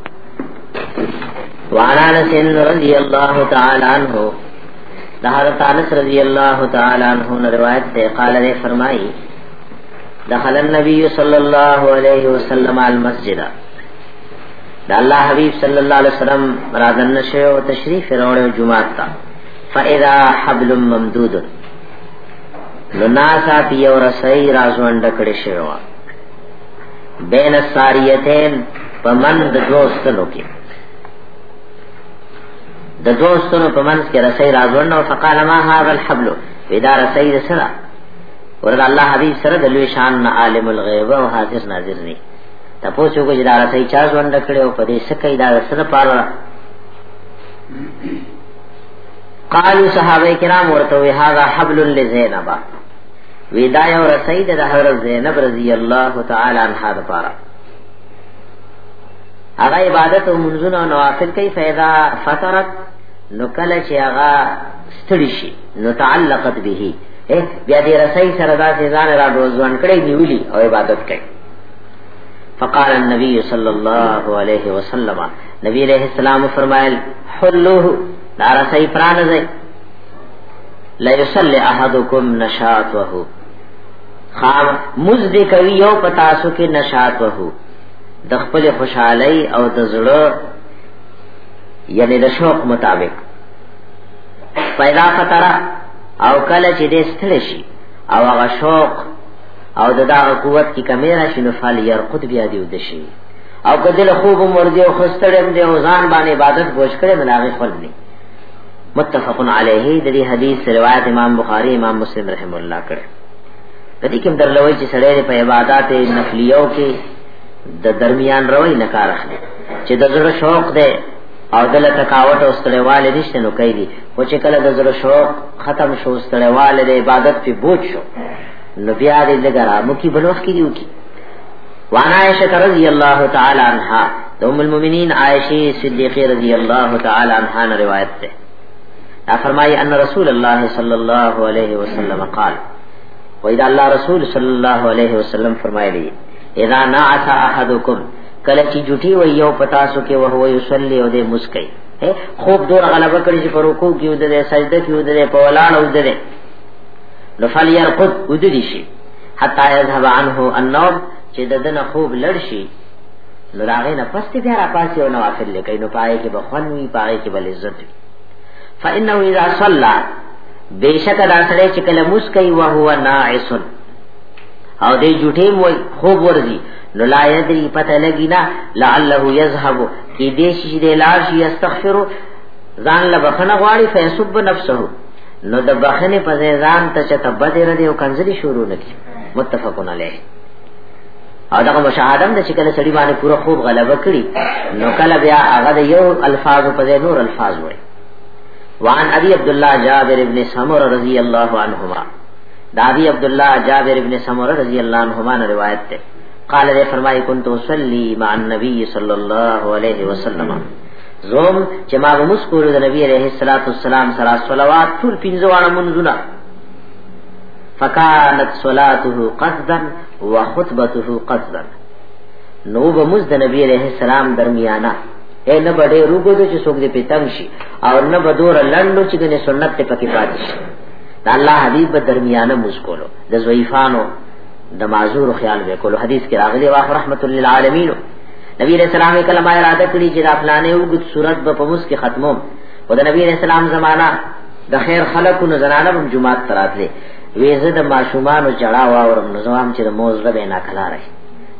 [SPEAKER 2] وعن انس رضی الله تعالی عنہ دا حضرت انس رضی الله تعالی عنہ نے روایت سے قال نے فرمائی دخل النبی صلی اللہ علیہ وسلم المسجد د الله حبیب صلی الله علیه وسلم راځن نشه او تشریف وروړ او جمعه تا فاذا حبل ممدود نو ناسا پی او رسئی رازوند کړي شوی و بین الساریتین پمن د دوستلو کې د دوستونو په منځ کې رسۍ راځوړنه او فقال ما هذا الحبل ودا رسۍ سره ورته الله حبيب سره د لوی شان عالم الغيب او حافظ ناظر نه تاسو کو جدا راځي چا ژوند کړي او په دې سکه دا سره پاره قالو صحابه کرام ورته وی هاذا حبل لزینب وی دا یو رسید د حضرت زینب رضی الله تعالی عنها د پاره هغه عبادت او منځونه او نوافل کوي فیدا فترت نو کله چې هغه ستړي شي نو تعلقت به بیا دې رسای سره دا ځان را روزوان کړي نیولي او عبادت کوي فقال النبي صلى الله عليه وسلم نبی علیہ السلام فرمایل حلوه دار سي پران زي لا يصلي احدكم نشاطه خام مزد کوي یو پتا سو کې نشاطه د خپل خوشحالي او د زړه یعنی د شوق مطابق پیدا فتره او کله چې دې ستل شي او هغه شوق او د دا قوت کی کمی راشي نو فال يرقد بیا دی ودشي او کله له خوب مرده او خستړم دی او ځان باندې عبادت بوج کړي ملاغه خل نه متفق علیه د دې حدیث روایت امام بخاری امام مسلم رحم الله کړه د دې کوم درلوي چې سړی په عبادت نفلیو کې د درمیان روي نه کار اخلي چې د زړه شوق دی او دل تکاوت او ستړیوال نشته نو کوي خو چې کله د زړه شوق ختم شو ستړیوال د عبادت په بوج شو نو بیا دې لګرا مو کی بلوخ کی دیو کی وعن عائشة رضی اللہ تعالی عنہا ام المؤمنین عائشہ صدیقہ رضی اللہ تعالی عنہا نے روایت تے فرمائی ان رسول اللہ صلی اللہ علیہ وسلم قال وإذا اللہ رسول صلی اللہ علیہ وسلم فرمائے لی اذا نعث احدکم کله چې جټي وي یو پتا سو کې وه وي صلی او دې مسکي خوب دور غلبه کړی چې پروکو کې ودره سجده کې ودره په ولاړ ودره نو فلیرقد ودی شي حتا یذهب عنه النوم چې د دنه خوب لړ شي نو راغې نه پس ته بیا را پاسې او نوافل لکې نو پای کې بخون وی پای کې بل عزت وی فانه اذا صلى بیشک دا سره چې کله مسکای او هو ناعس او دې جټې مو خوب ورزي نو لا یدری پته لګی نه لعله یذهب کی دې شي دې لار شي استغفر ځان له بخنه غواړي فیسب نفسه نو د بخنه په ځان ته چې تبدې ردی او کنځلي شروع نکي متفقون علیه او دغه مشاهدم د چې کله سړي باندې پوره خوب غلبه کړي نو کله بیا هغه د یو الفاظ په ځای نور الفاظ وایي وان ابي عبد الله جابر ابن سمره رضی الله عنهما دا ابي عبد الله جابر ابن سمره رضی الله عنهما نے روایت ہے قال نے فرمائی كنت اصلي مع النبي صلى الله عليه وسلم زوم چې ما موږ کولو د نبی عليه الصلاه والسلام سره صلوات ټول پنځه واړه منځونه فکانت صلاته قصدا وخطبته قصدا نو به موږ د نبی عليه السلام درمیانه اے نه بډې روګو د چې څوک دې پتم شي او نه به دور لندو چې د سنت ته پکې پاتې شي د الله حبيب په درمیانه موږ کولو د ضعیفانو د معذور خیال وکولو حدیث کې راغلی واخ رحمت للعالمین نبی علیہ السلام کله ما اراده کړی چې دا پلانې وګت صورت به په موس کې ختمو او د نبی علیہ السلام زمانہ د خیر خلقو نه زنانه هم جمعه تراتله ویزه د ماشومان او جړا واورم نو زمام چې د موز ربه نه کلا رہی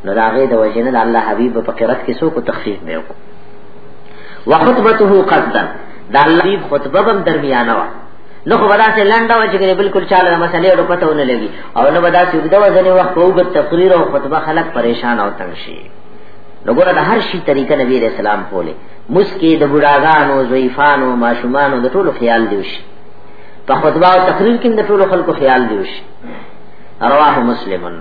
[SPEAKER 2] نو دا غي د وجنه د الله حبیب په قرات کې سو کو تخفیف به وکړو وخطبته قصدا دا الله حبیب خطبه بم درمیانه وا نو خو بداسه لنډه و چې بالکل چاله مسلې ورو پته ونه لګي او نو بداسه یو دوا ځنې وخت په وګت تقریر او خطبه خلک پریشان او تنگ شي نو ګوره د هر شي طریقه نبی رسول سلام کوله مسکی د بډاګانو ضعیفانو ماشومانو د ټولو خیال دی وشي په خطبه او تقریر کې د ټولو خلکو خیال دی وشي رواه مسلمن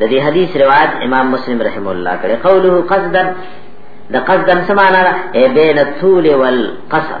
[SPEAKER 2] د دې حدیث روایت امام مسلم رحم الله کړه قوله قصدا د قصدا سمانا بین الطول والقصر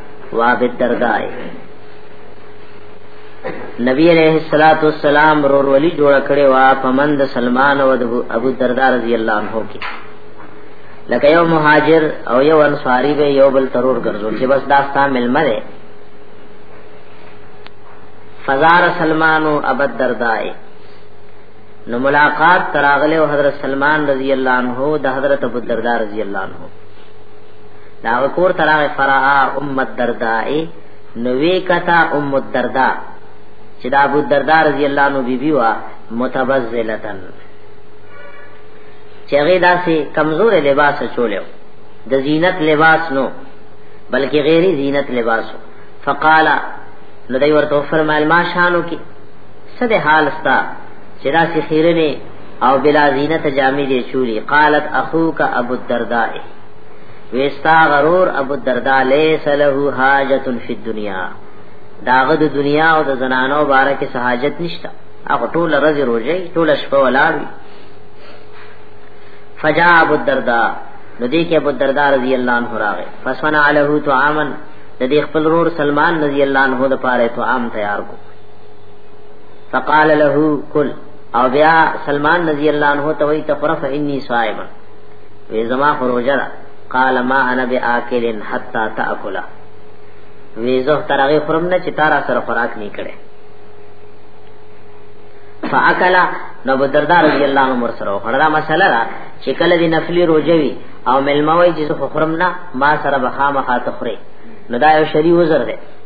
[SPEAKER 2] واغد دردای نبی علیہ الصلوۃ والسلام رور ولی جوړ کړي وا پمند سلمان او ابو الدرداء رضی الله عنه کې لکه یو مهاجر او یو انصاری به یو بل ترور ګرځو چې بس داستا ملمه ده فزار سلمان او ابو الدرداء نو ملاقات تراغله او حضرت سلمان رضی الله عنه د حضرت ابو الدرداء رضی الله عنه دا کور تراغه فرا ام الدرداء نو وی کتا ام الدرداء چې دا ابو الدرداء رضی الله عنه بیبي وا متبذلتن چې هغه داسې کمزور لباس چولیو د زینت لباس نو بلکې غیري زینت لباس فقال لدی ورته فرمایل ما شانو کې څه د حال ستا چې داسې خیرنې او بلا زینت جامې دې چولی قالت اخوک ابو الدرداء وستا غرور ابو الدرداء ليس له حاجت فی الدنيا داغه د دنیا او د زنانو باره کې سہاجت نشتا هغه ټول رز روزي ټول شپه ولاړ فجاء ابو الدرداء نو دې کې ابو الدرداء رضی الله عنه راغی فسنا له طعاما د دې خپل رور سلمان رضی الله عنه د پاره طعام تیار کو فقال له کل او بیا سلمان رضی الله عنه ته وی تفرف انی صائم وی زما خروجه ده قال ما انا باکل حتا تاکل وی زه ترغه خرم نه چې تارا سره خوراک نه کړي فاکل نو ابو الدرداء رضی الله عنه مر سره خړه مسله را چې کله دی نفلی روزوي او ملموي چې خرم نه ما سره بخامه خاطر خوري نو دا یو شری وزر ده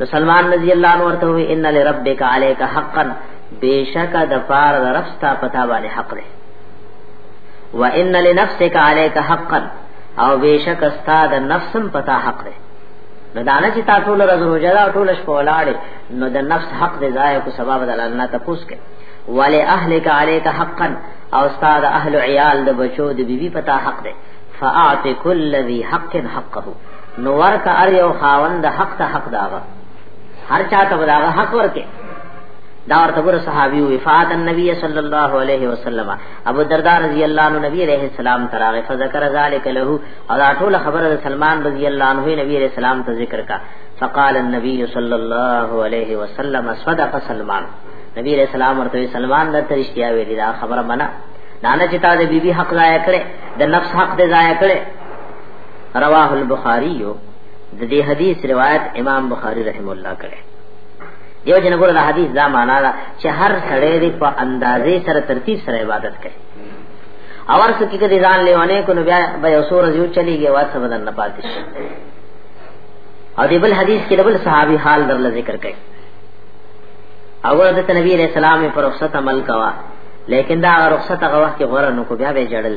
[SPEAKER 2] نو سلمان رضی الله عنه ورته وی ان لربک علیک حقا بیشک د پار رفستا پتا باندې حق لري و ان لنفسک علیک حقا او بیشک استا د نفسم پتا حق لري نو دانه چې تاسو له رزو جلا ټول شپه ولاړ نو د نفس حق دې ځای کو سبب د الله ته پوس کې ولی اهلک علیک حقا او استاد اهل عیال د بچو د بیبي پتا حق دی فاعت کل ذی حق حقه نو ورکه ار یو خاوند حق ته حق داغه هر چا ته داغه حق ورکه دا ورته ګور صحابي وفات النبي صلى الله عليه وسلم ابو الدرداء رضی الله عنه نبی عليه السلام تراغه فذكر ذلك له او دا ټول خبره سلمان رضی الله عنه نبی عليه السلام ته ذکر کا فقال النبي صلى الله عليه وسلم صدق سلمان نبی عليه السلام ورته سلمان د ترشتیا ویلی دا خبره منا دانه چې تا د بیبي حق ضایع کړي د نفس حق دې ضایع کړي رواه البخاری د دې حدیث روایت امام بخاری رحم الله کړه دیو جن ګور دا حدیث دا معنا دا چې هر سړی دی په اندازې سره ترتیب سره عبادت کوي اور سکی کې ځان لیوانه کو نو بیا به اوسو رضیو چلیږي وار څه بدل نه پاتې شي او دی بل حدیث کې بل صحابي حال در ذکر کړي او حضرت نبی علیہ السلام پر رخصت عمل کوا لیکن دا رخصت هغه وخت کې غره نو کو بیا به جړل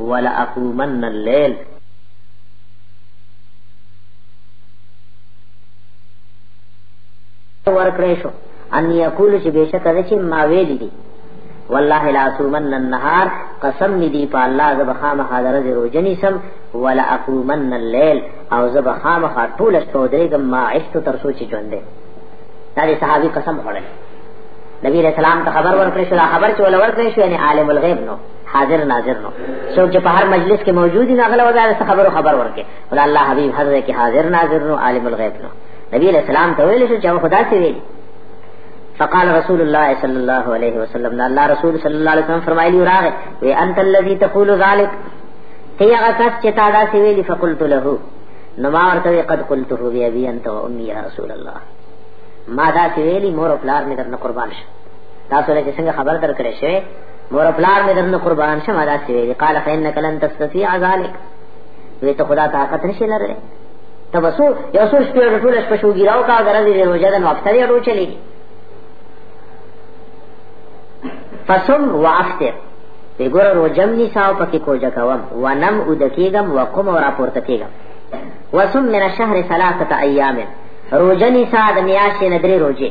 [SPEAKER 2] ولا اقومن الليل ورکړې شو ان یقول چې بشک ده چې ما ویلې دي والله لا اصومن النهار قسم می دی په الله زب خامه حاضر زه روزنی سم ولا اقومن الليل او زب خامه ټول شپه درېګم ما عشت تر سوچ ژوند دا دي صحابي قسم خوړل نبی رسول الله ته خبر ورکړې شو خبر چې ول ورکړې شو یعنی عالم الغیب نو حاضر ناظر نو څوک چې په هر مجلس کې موجود نه غلا وځي څه خبرو خبر ورکه ولا الله حبيب حضرت کې حاضر ناظر نو عالم الغيب نو نبی علیہ السلام ته ویل شو چې خدا سي ویل فقال رسول الله صلى الله عليه وسلم دا الله رسول صلى الله عليه وسلم فرمایلی راغ وی انت الذي تقول ذلك ته هغه کس چې تا دا سي ویل فقلت له نو ما ورته قد قلته بي ابي انت وامي يا رسول الله ما دا سي ویلی مور او پلار مې درنه قربان شه تاسو له څنګه خبر درکړې شوی مور پلار مې درنه قربان شم ادا سی ویل قال فإنك لن تستطيع ذلك وی ته خدا طاقت نشي لرلې تبسو یو څو شپې ورو ټول شپه شو ګیراو کا غره دې روزه د وخت لري ورو چلی فصم وافطر وی ګور روزم ني ساو پکې کوجا کوم ونم ودکیګم وقم ورا پورته کیګم وصم من الشهر ثلاثه ايام روزني سا د میاشتې ندري روزه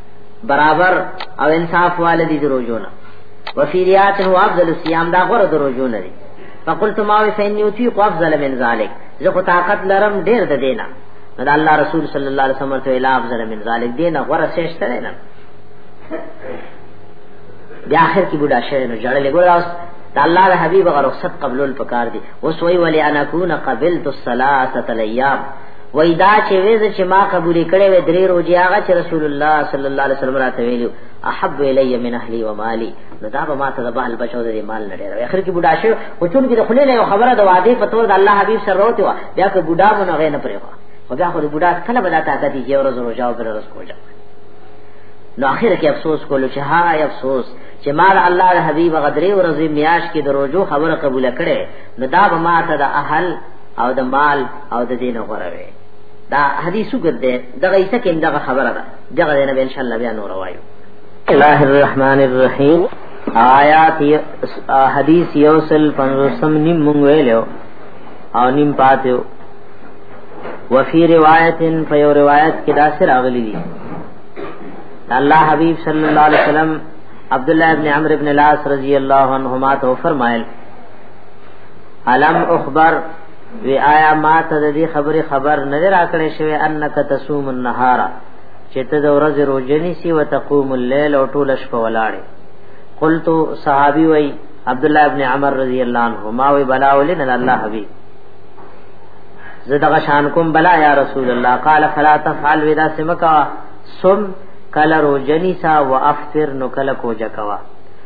[SPEAKER 2] برابر او انصاف والدی دروجونه وفي ريات هو افضل الصيام دا غره دروجونه دي فقلت ما وي فإن يطيق افضل من ذلك زه خو طاقت لرم ډېر د دینه دا الله رسول صلی الله علیه وسلم ته لا افضل من ذلك دینه غره سشته نه بیا اخر کې بوډا شوی نو جړلې ګور اوس د الله د حبيب غو رخصت قبول پکار دي وسوي ولي انا كون قبلت الصلاه تليام وای دا چې وېز چې ما قبول کړې وې درې روزي هغه چې رسول الله صلی الله علیه وسلم راته ویلو احب الی من اهلی و مالی نو دا به ما ته د بال بچو د مال نه ډېر اخر کې بوډا شو او چون کې د خلې نه خبره د وعده په تور د الله حبیب سره وروته وا بیا که بوډا مونږ غې نه پرېوا خو بیا خو د بوډا کله بلا طاقت دی یو ورځ روزه او بل ورځ کوجا نو اخر کې افسوس کولو چې ها افسوس چې ما د الله د حبیب غدرې ورځې میاش کې د روزو خبره قبول کړې نو دا به ما ته د اهل او د مال او د دین غره وي دا حدیث وګرځي دغه ایسه کې دغه خبره ده دغه نه به ان شاء الله بیا نور وایو الله الرحمن الرحیم آیات حدیث یوسل پنځم نیم مونږ ویلو او نیم پاتیو وفي روایت په یو روایت کې دا سره راغلي دي الله حبیب صلی الله علیه وسلم عبد الله ابن عمرو ابن العاص رضی الله عنهما ته فرمایل علم اخبر وی آیا ما ته د دې خبرې خبر نه راکړې شوی انک تصوم النهار چې ته د ورځې روزه نیسی او تقوم الليل او ټول شپه ولاړې قلت صحابي وی عبد الله ابن عمر رضی الله عنهما وی بلا ولن الله حبیب زدغه شان کوم بلا یا رسول الله قال فلا تفعل ودا سمکا سم کل روجنی سا وافطر نو کل کوجکوا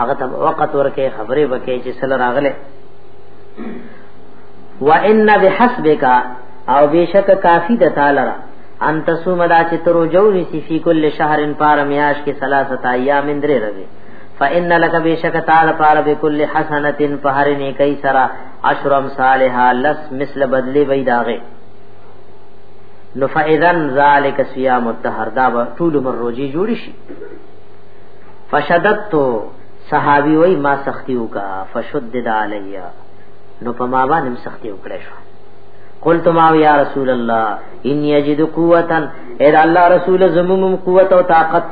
[SPEAKER 2] هغه ته وخت ورکې خبرې وکې چې سره راغله وان بحسبک او بشک کافی د تعالی ان تصوم دا چې ترو جو نسی فی کل شهرن پار میاش کې ثلاثه ایام اندره رغه فان لک بشک تعالی پار بكل حسنه په هر نیکي سرا اشرم صالحا لس مثل بدلی وی داغه نو فاذن ذالک صيام الدهر دا ټول مر روزي جوړ شي فشدت تو صحابي وای ما سختی وکا فشدد علی نو په ما باندې سختی وکړې شو قلت ما یا رسول الله ان یجد قوتا اے الله رسول زموم قوت او طاقت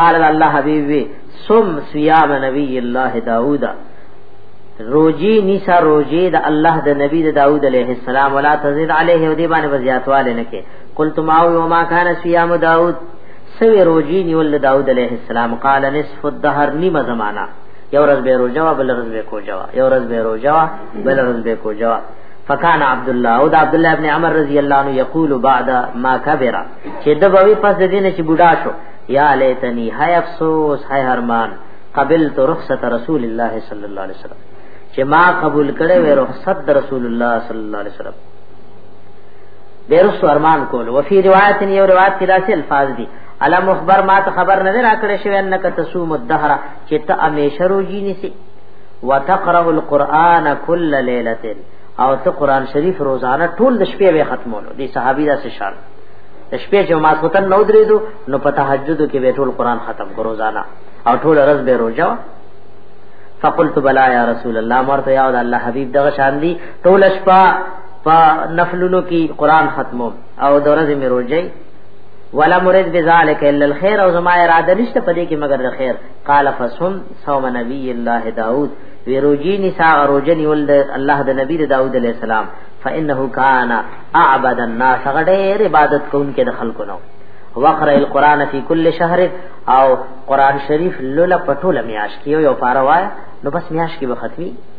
[SPEAKER 2] قال الله حبیبی سم صيام نبی الله داوود روجی نسا روجی د الله د نبی د داوود علیه السلام ولا تزيد علیه او دی باندې زیاتواله نه کې قلت ما او ما کان صيام داوود سوی روجی نیول د داوود علیه السلام قال نصف الدهر نیمه زمانہ یو ورځ به روجا وا بل ورځ به کوجا وا یو ورځ به روجا وا بل ورځ به کوجا وا فکان عبد الله او د عبد الله ابن عمر رضی الله عنه یقول بعد ما کبر چې د بوي پس د دینه چې بوډا شو یا لیتنی هاي افسوس هاي هرمان قبلت رخصت رسول الله صلی الله علیه وسلم چې ما قبول کړې وې رخصت د رسول الله صلی الله علیه وسلم بیرست ارمان کول وفي روایت یو روایت کې داسې الفاظ دي الا مخبر ما ته خبر نه راکړې شوی انک تصوم الدهر چې ته همیشه روزي نیسی وتقرأ القرآن كل ليله او ته قران شریف روزانه ټول د شپې به ختمولو دي صحابي دا شان د شپې چې ما ختم نو درې دو نو په تهجد کې به ټول قران ختم کو روزانه او ټول ورځ به روزه فقلت بلا یا رسول الله مرته یا الله حبیب دغه شان دي ټول شپه په نفلونو کې قران ختمو او د ورځې مې روزي ولا مرید بذالک الا الخير او زما اراده نشته پدې کې مگر د خیر قال فصم صوم نبی الله داوود وی روجی نساء روجنی ول الله د نبی د داوود علیہ السلام فانه کان اعبد الناس غډیر عبادت کوونکې د خلکو نو وقرا القران فی کل شهر او قران شریف لولا پټوله میاش کیو یو پاروایا نو بس میاش کی به ختمي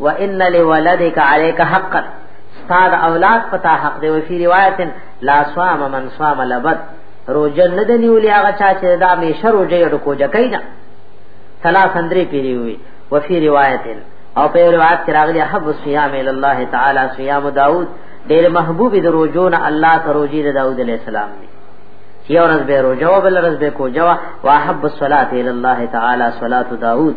[SPEAKER 2] وان لولدک علیک حقا استاد اولاد پتا حق دی او فی روایت لا صام من صام لبد روزه نه دی نیولې هغه چا چې دا میشه روزه یې ډکو جکای نه ثلاث اندرې پیری وي وفي روایت او په روایت کې راغلی حب صيام ال الله تعالی صيام داوود ډېر محبوب د روزونه الله ته روزي د داوود عليه السلام دی یو ورځ به روزه او بل ورځ به کوجوا واحب الصلاه ال الله تعالی صلاه داوود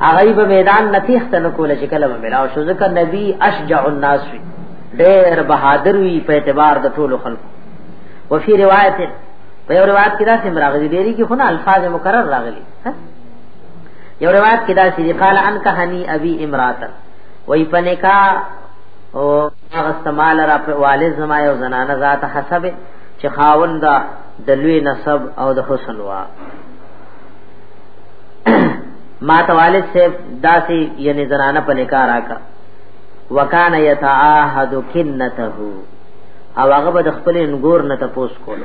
[SPEAKER 2] هغه په میدان نتیخ ته نه کوله چې کله به ملاو شو ځکه نبی اشجع الناس وی ډېر بهادر وی په اعتبار د ټولو خلکو وفي روایت په یو روایت کې دا سم راغلي ډېری کې خونه الفاظ مکرر راغلي یو روایت کې دا سری قال ان کهنی ابي امراتن وای په نکاح او هغه استعمال را په والد زما یو زنانه ذات حسب چې خاوند د لوی نسب او د حسن وا ما ته والد صاحب داسي یعنی زنانه په نکاح راکا وکانه یتعاهد کنته او هغه به د خپل انګور نه تپوس کول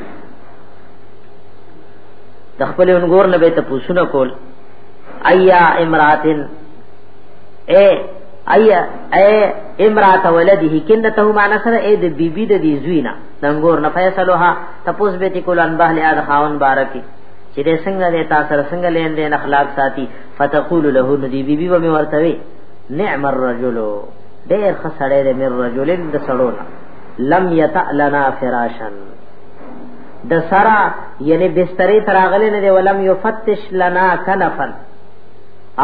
[SPEAKER 2] د خپل انګور نه به تپوسونه کول ایا امراتن اے ایا اے امرات ولده کنته معنا سره اے د بیبی د دی زوینا د انګور نه فیصلوها تپوس به تی کول ان بهله اد خاون بارکی چې د څنګه د تاسو سره څنګه لین دین اخلاق ساتي فتقول له ندی بی بی و می ورته وی نعم الرجل ډیر خسړې د مر رجلین د سړونه لم یتعلنا فراشن د سرا یعنی بسترې تراغله نه دی ولم یفتش لنا کنفن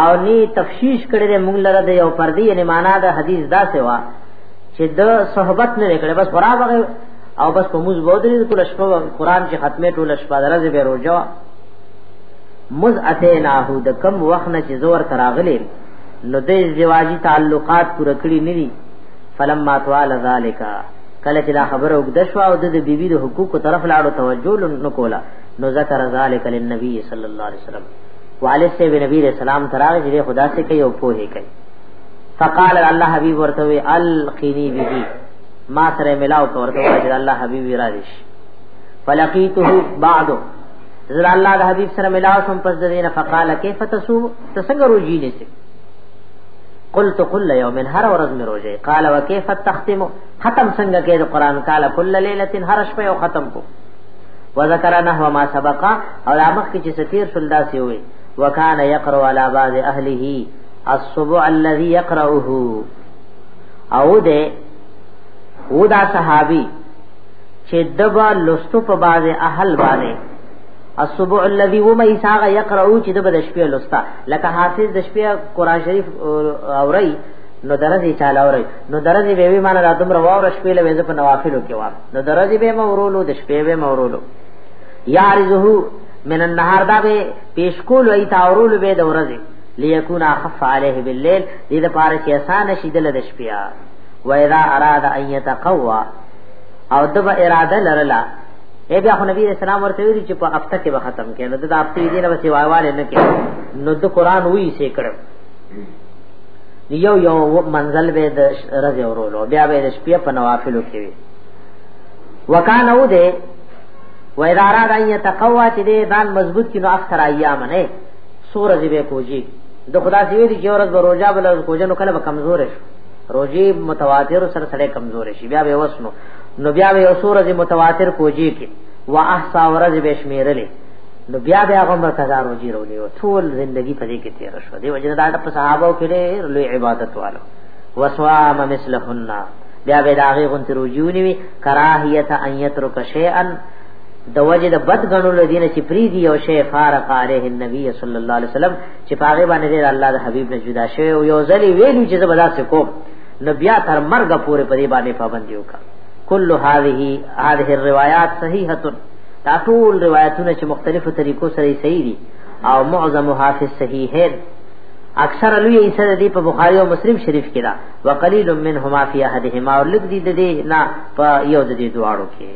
[SPEAKER 2] او نی تفشیش کړي د مونږ لره د یو پردی یعنی معنا د حدیث دا سوا چې د صحبت نه کړي بس خراب او بس په موږ وو درې ټول شپه قرآن چې ختمه ټول شپه درځي به روزه مز اتیناه د کم وخت نه چې زور تراغلې نو د زواجی تعلقات پوره کړی نه دي فلما طوال ذالک کله چې دا خبره وګد شو او د بیبي د حقوق طرف لاړو توجه نو کولا نو ذکر ذالک للنبي صلی الله علیه وسلم والد سے به نبی رسول الله تراغ چې خدا سے کوي او پوهه کوي فقال الله حبيب ورته القيني به ما سره ملاو کو ورته وایي الله حبيب را دي شي فلقيته بعد زر الله د حبيب سره ملاو شم پس د دینه فقال كيف تصوم تسنګ روزي نه سي قلت كل يوم هر ورځ مې روزي قال وكيف تختم ختم څنګه کې د قران قال كل ليله هر شپه یو ختم کو وذكر نحو ما سبق او امخ کې چې ستیر شول داسې وي وکانه يقرأ على بعض اهله الصبع الذي يقرأه او ده او دا صحابي چې دبا لستو په باز اهل باندې الصبع الذي وما يساغ يقرأ چې دبا د شپې لستا لکه حافظ د شپې قران شریف اوري نو درځي چاله اوري نو درځي به وی مان راتم روا او شپې له وځ په نوافلو کې وار نو درځي به مورولو د شپې به مورولو یارزه من النهار دا به پیش کول وی تاورول به د ورځي ليكون اخف عليه بالليل دې د پاره چې آسان شي دل د شپیا و اذا اراد ان يتقوى او دغه اراده لرلا اے بیا خو نبی رسول الله ورته ویل چې په هفته کې به ختم کړي نو د هفته دې نه وسی وایواله نه کړي نو د قران وی سي کړو یو یو منزل به د رضی ورولو بیا به د شپې په نوافلو کې وي وکانه و دې و اداره د یتقوا چې دې ځان مضبوط کینو اکثر ایام نه څو ورځې به کوجي د خدا سی ویلي چې ورځ به روزه بل ورځ کوجنو کله به کمزور شي روزي متواتر سره سره کمزور شي بیا به وسنو نو بیا به څو ورځې متواتر کوجي کې واحصا ورځ به شمیرلې نو بیا بیا غم قضا روزي رولې او ټول ژوندۍ په دې کې تیر شو دی وجنه دا د صحابه کې لوی عبادت والو وسوام مثلهن بیا به داغه غنت روجونی وی کراهیت ان یترک شیئا د وجه د بد غنو لدینه چې پری دی او شی فارق علیه النبی صلی الله علیه وسلم چې پاغه باندې د الله د حبیب نه جدا شوی او یو ځلی ویلو چې زبدا سے کو نبی تر مرګ پورې په دې باندې پابندی وکا کل هذه هذه الروايات صحیحه دا ټول روایتونه چې مختلفو طریقو سره صحیح دي او معظم حافظ صحیحین اکثر لوی ایسه دی په بخاری او مسلم شریف کې دا وقلیل منهما فی احدهما اور لګ دی د دې نه په یو د دې دواړو کې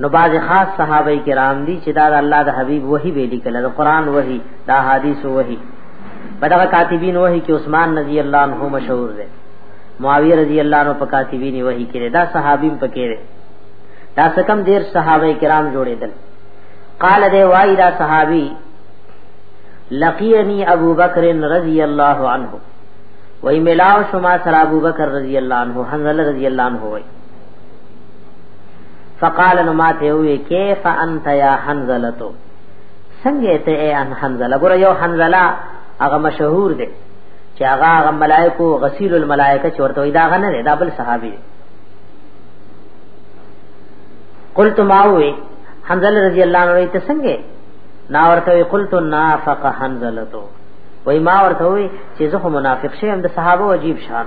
[SPEAKER 2] نو باز خاص صحابه کرام دي چې دا د الله د حبيب وحي به لیکل د قران وحي د احادیث وحي په دغه کاتبین وحي کې عثمان رضی الله عنه مشهور دی معاویه رضی الله عنه په کاتبین وحي کې دا صحابین پکې دي دا سکم دیر صحابه کرام جوړېدل قال دی وای دا صحابي لقيني ابو بکر رضی الله عنه وای ملاو شما سره ابو بکر رضی الله عنه حنزله رضی الله عنه وای فقال نو ما ته وی کیف انت یا حنزله تو څنګه ته اے ان حنزله ګور یو حنزله هغه مشهور دی چې هغه هغه ملائکو غسیل الملائکه چې ورته دا غنه دی دا بل صحابي دی قلت ما وی حنزله رضی الله عنه ته څنګه نا ورته وی قلت نافق حنزله تو وای ما ورته وی چې زه منافق شیم د صحابه عجیب شان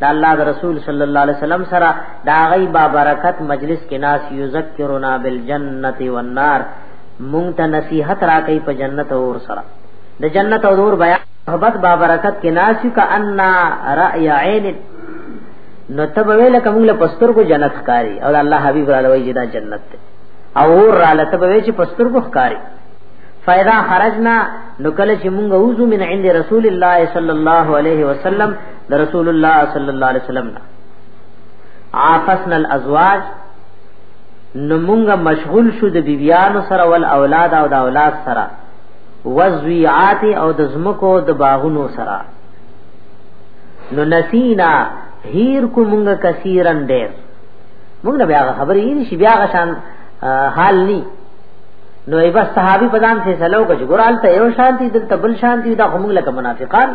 [SPEAKER 2] د الله د رسول صلی الله علیه وسلم سره دا غي با برکت مجلس کې ناس یذکرنا بالجنه والنار مونږ ته نصیحت راکې په جنت او اور سره د جنت او اور بیان محبت با برکت کې ناس کا ان رأی عین نو تب ویل کوم له پستر کو جنت ښکاری او الله حبیب علیه وی دا جنت ته او اور را لته به چې پستر کو ښکاری فاذا خرجنا نو کله چې مونږ وځو من عند رسول الله صلی الله علیه وسلم د رسول الله صلی الله علیه وسلم نه عافسنا الازواج نمونګه مشغول شو د بیبیانو سره ول اولاد او د اولاد سره وزویعات او د زمکو د باغونو سره نو نسینا هیر کو مونږه کثیرن ډیر مونږ بیا خبرې یې شي بیا غشان حال ني نو ایبه صحابي پدان فیصله وکړه ګورال ته یو شانتی دلته بل شانتی دا هم لکه منافقان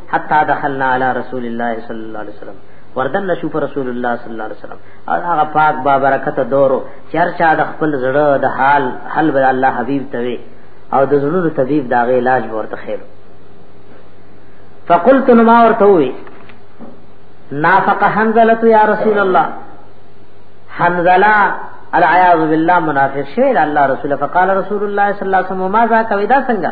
[SPEAKER 2] حتا دخلنا علی رسول الله صلی الله علیه وسلم وردن نشو پر رسول الله صلی الله علیه وسلم او هغه پاک با برکت دورو چرچا د خپل زړه د حال حل بل الله حبیب توي او د زړه طبيب دا غي علاج ورته خیر فقلت نما ورته وي نافق حنزله یا رسول الله حنزله العیاذ بالله منافق شوی الله رسول فقال رسول الله صلی الله علیه وسلم ما ذاک ودا څنګه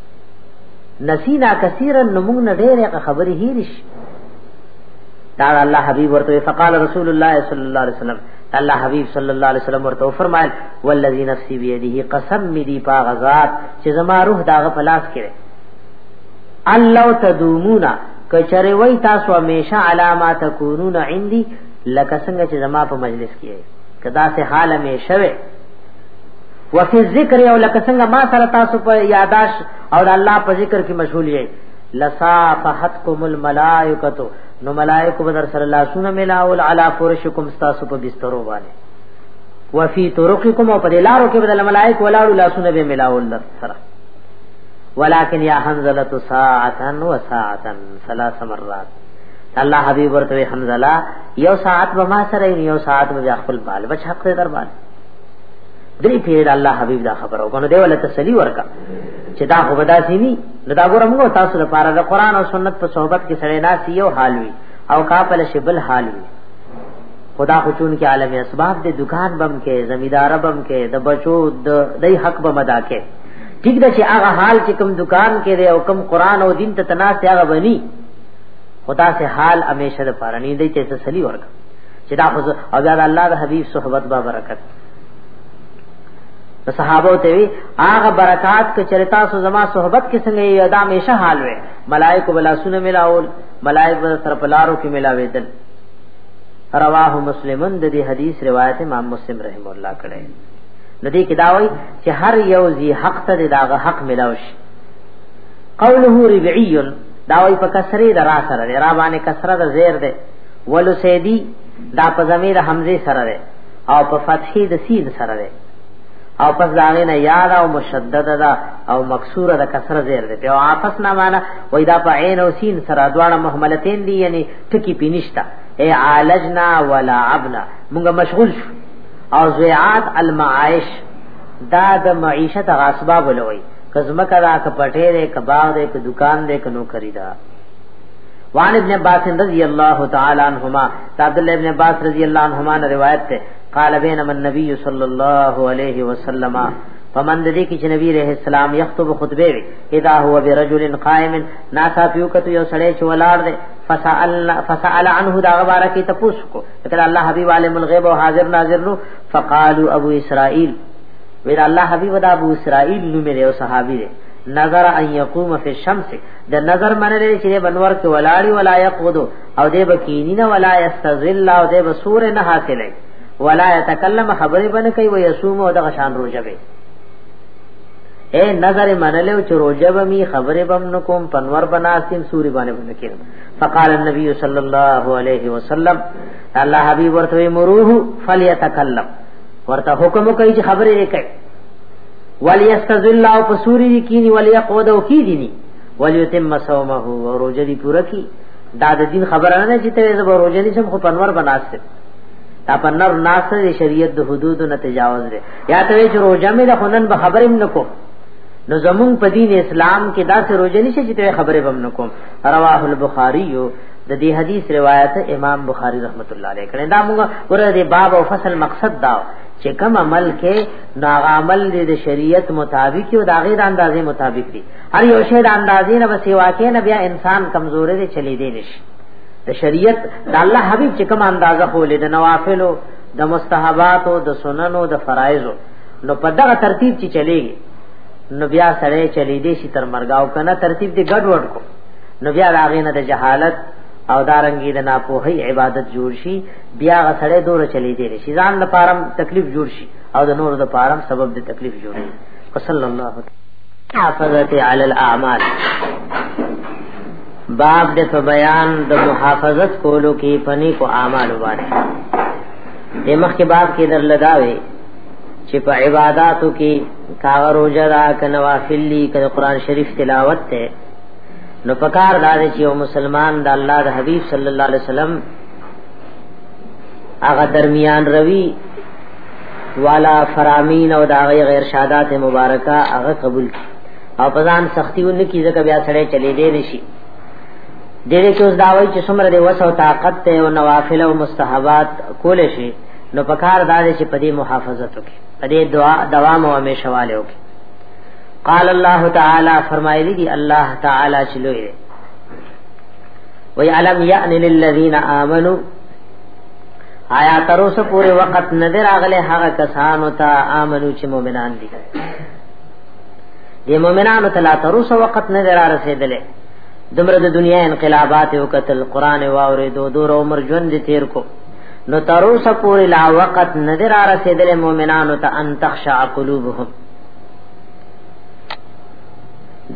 [SPEAKER 2] نسینا کثیرا نمونږ نه ډېرې خبرې هیریش دا الله حبیب ورته فقال رسول الله صلی الله علیه وسلم الله حبیب صلی الله علیه وسلم ورته فرمایل والذی نفسی بیده قسم می دی پا غزاد چې زما روح داغه پلاس کړي الله تدومونا کچره وای تاسو همیشه علامه تکونون عندي لکه څنګه چې زما په مجلس کې کدا سه حال می شوه وفي الذکر او لکه څنګه ما سره تاسو په یاداش او د الله په ذکر کې مشغول یې لصافحتکم الملائکه نو ملائکه بدر صلی الله سونه ملاول علی فرشکم تاسو په بسترو باندې وفي طرقکم او په لارو کې بدل ملائک ولاړو لاسونه به ملاول در سره ولكن يا حنزله ساعتا وساعتا ثلاث مرات الله حبيب ورته حنزله یو ساعت به ما سره یو ساعت به خپل بال بچ حق در باندې درې پیری دا الله حبیب دا خبره وکړه دی ولا تسلی ورکا چې دا خو بدا سی ني دا ګور موږ تاسو لپاره د قران او سنت په صحبت کې سړی ناس یو حال وي او کاپل شبل حال وي خدا خو چون کې عالم اسباب د دکان بم کې زمیدار بم کې د بچو د دای حق بم ادا کې ٹھیک ده چې هغه حال چې کوم دکان کې دی او کوم قران او دین ته تناسب هغه بني خدا سے حال همیشه لپاره نه دی چې تسلی ورکړي چې دا خو او دا د الله د حبيب صحبت با برکت د صحابه ته وی هغه برکات ک چرتا سو زما صحبت کې څنګه یو دا همیشه حال وې ملائکه بلا سونه ملاول ملائکه سره پلارو کې ملاویدل رواه مسلمن د دې حدیث روایت امام مسلم رحم الله کړي ندی کې دا وای چې هر یو زی حق ته داغه حق ملاوش قوله ربعی دا وای په کسره درا سره را باندې کسره د زیر ده ولو سیدی دا په ضمیر حمزه سره ده او په فتحې د سین سره ده او پس دا غینه یاد او مشدد ده او مکسوره ده کسره زیر ده په عاطف نه معنا وای دا په عین او سین سره دواړه مهملتین دي یعنی ټکی پینشتا اے عالجنا ولا عبنا موږ مشغول شو او زیعات المعاش دا د معیشت غاسباب لوي کزمکه دا کپټې ده کباغ ده ک دکان ده ک نوکری ده وان ابن عباس رضی اللہ تعالی عنہما عبد الله ابن عباس رضی اللہ عنہما نے روایت تے قال بینما النبی صلی اللہ علیہ وسلم فمن دې کې چې نبی رحم السلام یخطب خطبه وی اذا هو برجل قائم ناسا پیوکته یو سړی چې ولاړ دی فسأل فسأل عنه دا غبره کې تپوس کو کله الله حبیب عالم الغیب او حاضر ناظر نو فقالوا ابو اسرائیل ویل الله حبیب دا ابو اسرائیل نو مې یو صحابي دی نظر ان یقوم فی الشمس د نظر منلې چې بنور کې ولاړی ولا يقود او دې بکینی نه ولا يستذل او دې بسور نه حاصلې ولا يتكلم خبرې بن کوي و يصوم او د غشان روزه به اے نظر منلو چې روزه به می خبرې بم نکوم پنور بناسیم سوري باندې بن کړم فقال النبي صلى الله عليه وسلم الله حبيب ورته مروه فليتكلم ورته حکم کوي چې خبرې وکړي وليستذل او فسوری دی کینی وليقود او کی دینی وليتم صومه او روزه دی پورا کی دا د دین خبره نه چې ته زبر روزه دي سم خو پنور بناسته دا پنور ناسه د شریعت د حدود نه تجاوز دی یا ته چې روزه مې د خنن به خبرم نکو نو زمون په دین اسلام کې دا سه روزه نشي چې ته خبره بم نکوم رواه البخاری د دې حدیث روایت امام بخاری رحمت الله علیه کړه دا موږ ورته باب او فصل مقصد دا چې کم عمل کې دا عمل دې د شریعت مطابق او دا غیر اندازې مطابق دي هر یو شی د اندازې نه بسې واکې نه بیا انسان کمزورې دې چلی دی نشي د شریعت د الله حبیب چې کوم اندازه خو لید نوافلو د مستحباتو د سننو د فرایضو نو په دغه ترتیب چې چلیږي نو بیا سره چلی دی شي تر مرګاو کنه ترتیب دې ګډ وډ کو نو بیا راغې نه د جهالت او دارنګي د ناپوهي عبادت جوړ شي بیا غسړې دور چلی دی شي ځان لپاره تکلیف جوړ شي او د نور د پارم سبب د تکلیف جوړي وصلی الله حافظت علی الاعمال باب د په بیان د محافظت کولو کې پنی کو اعمال باندې د مخ کې باب کې در لداوي چې په عبادتو کې کاغه روزه را کنه وافل لی کنه قران شریف تلاوت ته نو پکار دا چې یو مسلمان د الله د حبیب صلی الله علیه وسلم هغه درمیان روي والا فرامین او دا غیر شادات مبارکه هغه قبول کی او پزان سختی ون کی زکه بیا سره چلی دی نشي دغه کې اوس داوی چې څومره دی وس او طاقت ته او نوافل او مستحبات کول شي نو پکار دار چې پدې محافظت وکي پدې دعا دوام او همیشواله وکي قال الله تعالی فرمایلی دی الله تعالی چلوې وی علم یان للذین آمنو آیا تر اوسه پورې وخت نه دی راغلی هغه کسانو ته امنو چې مؤمنان دي د مؤمنانو ته لا تر اوسه وخت نه دی را رسیدلی دمره د دنیا انقلابات او قتل قران واورې دو دور عمر ژوند تیر کو نو تر اوسه پورې لا وخت نه دی را رسیدلی مؤمنانو ته ان تخشع قلوبهم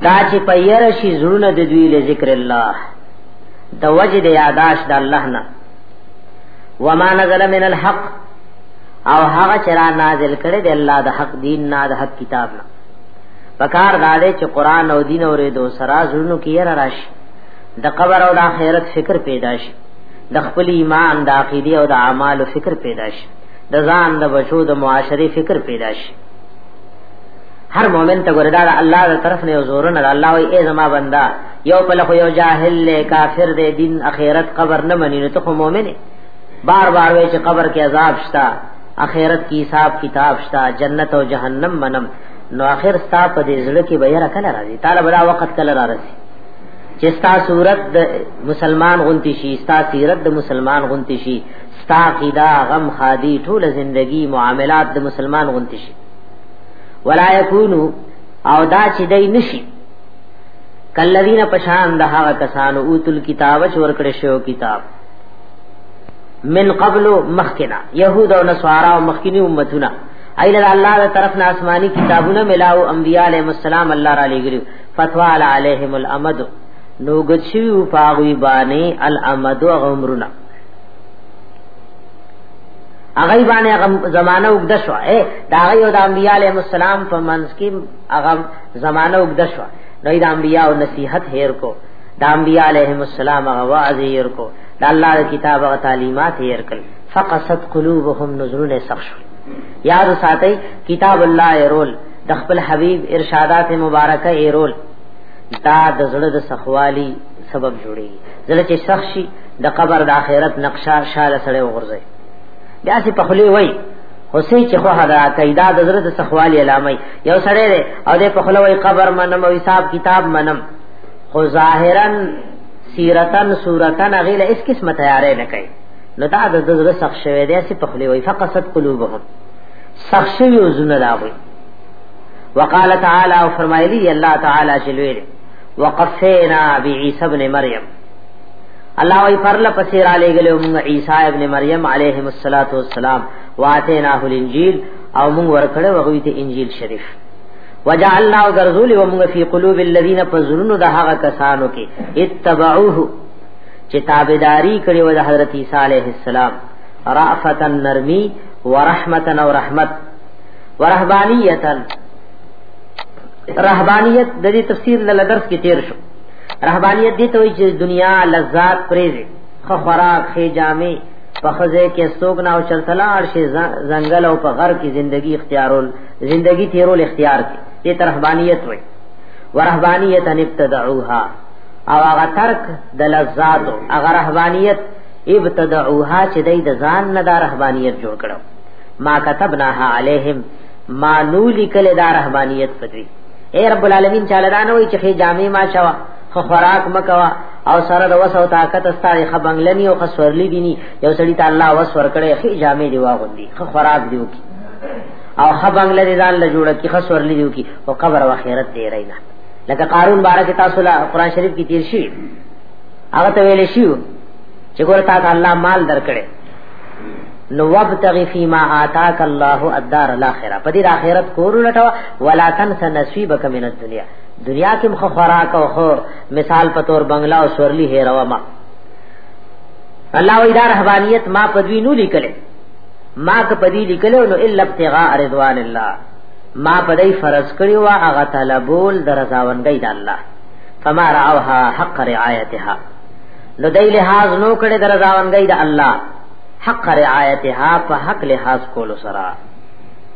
[SPEAKER 2] دا چې په یره شي زړونه د دوی له ذکر الله د وجه د یاداش د الله نه وما نزل من الحق او هغه چې را نازل کړي د الله د حق دین نه د حق کتاب نه پکار دا دی چې قران او دین اورې دو سرا زړونو کې را راشي د قبر او د آخرت فکر پیدا شي د خپل ایمان د عقیده او د اعمال فکر پیدا شي د ځان د بچو د معاشري فکر پیدا شي هر مؤمن ته ګوردا الله تر طرف نه زور نه الله وي ای زما بندا یو په لخوا یو جاهل له کافر دی دین اخرت قبر نه منی نو ته خو مؤمن بار بار وای چې قبر کې عذاب شتا اخرت کې حساب کتاب شتا جنت او جهنم منم نو اخر ستا په دې زړه کې به یره کله راځي تعالی بلا وخت کله را رسي چې ستا صورت د مسلمان غونتی شي ستا سیرت د مسلمان غونتی شي ستا قیدا غم خادي ټول زندگی معاملات د مسلمان غونتی شي ولا یکونو او دا چې دای نشي کلذین پشان د هغه کسانو اوتل کتاب چې ورکړې شو کتاب من قبل مخکنا يهود او نصارا او مخکینی امتونه ایله الله تعالی طرف نه آسماني کتابونه ملاو انبیاء علیهم السلام الله را لګریو فتوا علیهم الامد نو گچیو پاغوی بانی الامد و غمرنا اغی بانی زمانه اگدشو اے دا اغی و دا انبیاء علیہ السلام پا منز کی هغه زمانہ وګد شو نو د انبیاء او نصیحت هیر کو د انبیاء علیهم السلام هغه وعظ هیر کو د الله کتاب او تعلیمات هیر کړ فقصت قلوبهم نظرون سخش یاد ساتي کتاب الله ایرول د خپل حبیب ارشادات مبارکه ایرول دا د زړه د سخوالی سبب جوړي زړه چې سخت شي د قبر د آخرت نقشه شاله سره وغورځي بیا سي په خلی وای حسین چې خو حدا کیدا د حضرت سخوالی علامه یو سره دی او د په خلوی قبر منم او حساب کتاب منم خو ظاهرا سیرتن صورتن غیله اس قسمه تیارې نه کوي نو دا د زړه سخت شوی دی چې په خلی وای فقصت قلوبهم سخت شوی او زنه دا وای وقال تعالی او فرمایلی الله تعالی شلوی وقفینا بعیسی ابن مریم الله وی پرل پسیر علی گلو مونږ عیسی ابن مریم علیه الصلاۃ والسلام واتیناه الانجیل او مونږ ورکړو هغه ته انجیل شریف وجعلنا غرزول ومغ فی قلوب الذین فزرنوا د هغه کسانو کې اتبعوه چې تابعداری کړي و د حضرت عیسی علیه السلام رافتا نرمی ورحمتا او رحمت ورهبانیتا رهبانیت د دې تفسیر له درس کې تیر شو رهبانيت دي ته چې دنیا لذات پریږي خو خوراک خې جامې په خزه کې سوګ نه او چرتلار شي ځنګل او په غر کې زندگی اختیارول زندگی تیرول اختیار کې دې ترهبانيت وي ورهبانيت ان ابتدعوها او هغه ترک د لذات او هغه رهبانيت ابتدعوها چې دای د ځان نه د رهبانيت جوړ کړو ما كتبناها عليهم ما نو لیکل د رهبانيت پدوی اے رب العالمین چاله دا نه وای چې خې جامې ما چوا خو خوراک مکوا او سره د وسو طاقت ستاره خبنګلنی او خسورلی دینی یو سړی ته الله وس ور کړې خې جامې دی واغوندي خو خوراک دیو کی او خبنګل دی ځان له جوړه کی خسورلی دیو کی او قبر او خیرت دی رینا لکه قارون بارک تاسو له قران شریف کی تیر شي هغه ته ویل شي چې ګور تا ته الله مال درکړي نو وابتغي فيما آتاك الله الدار الاخره په دې اخرت کور لټوا ولا تنس نصیبک من الدنیا دنیا کې مخ خوراک او خو مثال په تور بنگلا او سورلی هیروا ما الله وی دا رهبانیت ما په دوی نو لیکل ما که په دې لیکل نو الا ابتغاء رضوان الله ما په دې فرض کړی وا هغه طلبول درځاوندګی د الله فما راوها حق رعایتها نو دای لحاظ نو کړي درځاوندګی د الله حق رعایتها په حق لحاظ کولو سره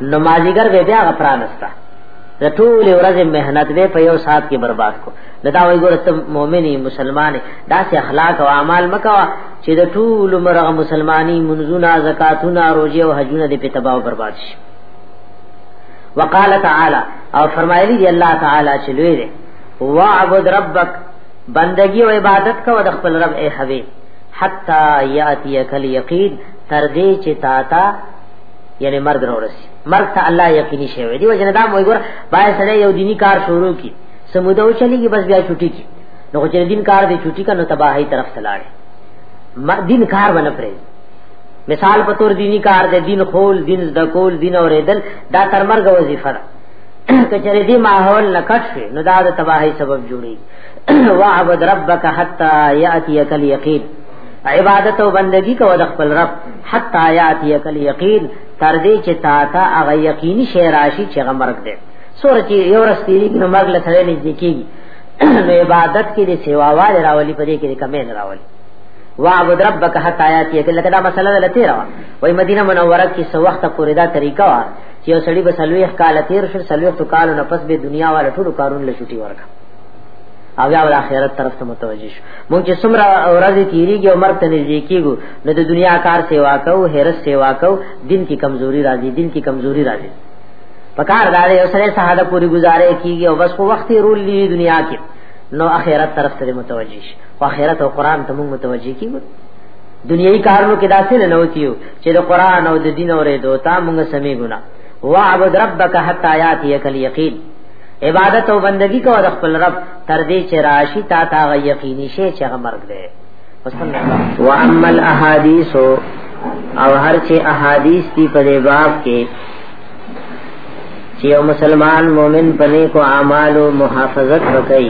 [SPEAKER 5] نو مازیګر به بیا غفرانستا د ټول ورځ مهنت به په یو سات کې برباد کو دا دا وی ګور ته مؤمنی مسلمان دا سه اخلاق او اعمال مکوا چې د ټول مرغ مسلمانی منزونه زکاتونه روزي او حجونه دې په تباہ او برباد شي وقال تعالی او فرمایلی دی الله تعالی چې لوی دی واعبد ربک بندگی او عبادت کو د خپل رب ای حبیب حتا یاتیک الیقین تر دې چې تا تا یعنی مرګ نه ورسی مرګ ته الله یقیني شوی دی وجنه دا موږ ګور پای سره یو دینی کار شروع کی سمودو چلیږي بس بیا چټی کی نو چې دین کار دی چټی کنه تباہی طرف تلاړي دین کار باندې پرې مثال په تور دینی کار دی دین خول دین د کول دین اوریدل دا تر مرګ وظیفه ده کچره دی ماحول نکټ شي نو دا د تباہی سبب جوړي واعبد ربک حتا یاتیک الیقین عبادت او بندگی کو د خپل رب حتا یاتی کل یقین تر دې چې تا ته هغه یقیني شی راشي چې غمرک دی سور چې یو رستیږي نو مرګ له سره نږدې کیږي نو عبادت کې د سیواواله راولي په دې کې کمې نه راولي واعبد ربک حتا یاتی کل کدا مسله لته را وای مدینه منوره کې سو وخت پورې دا طریقه وا چې یو سړی به سلوي کال تیر شو سلوي تو کال نه پس به دنیا والا ټول کارون له چټي ورکړه او بیا ول اخرت طرف ته متوجه شو مونږ چې څومره ورځې تیریږي او مرګ ته نږدې کیږو نو د دنیا کار سیوا کو هرس سیوا کو دین کی کمزوري راځي دین کی کمزوري راځي پکار دار یو سره ساده پوری گزاره کیږي او بس خو وخت رول لی دنیا کې نو اخرت طرف ته متوجه شي او اخرت او قران ته مونږ متوجه کیږو دنیوي کارونو کې داسې نه نوتیو چې د قران او د دین اورې دوتا مونږ سمې ګنا واعبد ربک حتا یاتی کل یقین عبادت او بندگی کو د خپل رب تر دې چې راشي تا تا یقیني شي چې هغه مرګ دی
[SPEAKER 2] و اما الاحاديث او هر چې احادیث دی په دې باب کې چې یو مسلمان مؤمن په نیکو اعمالو محافظت وکړي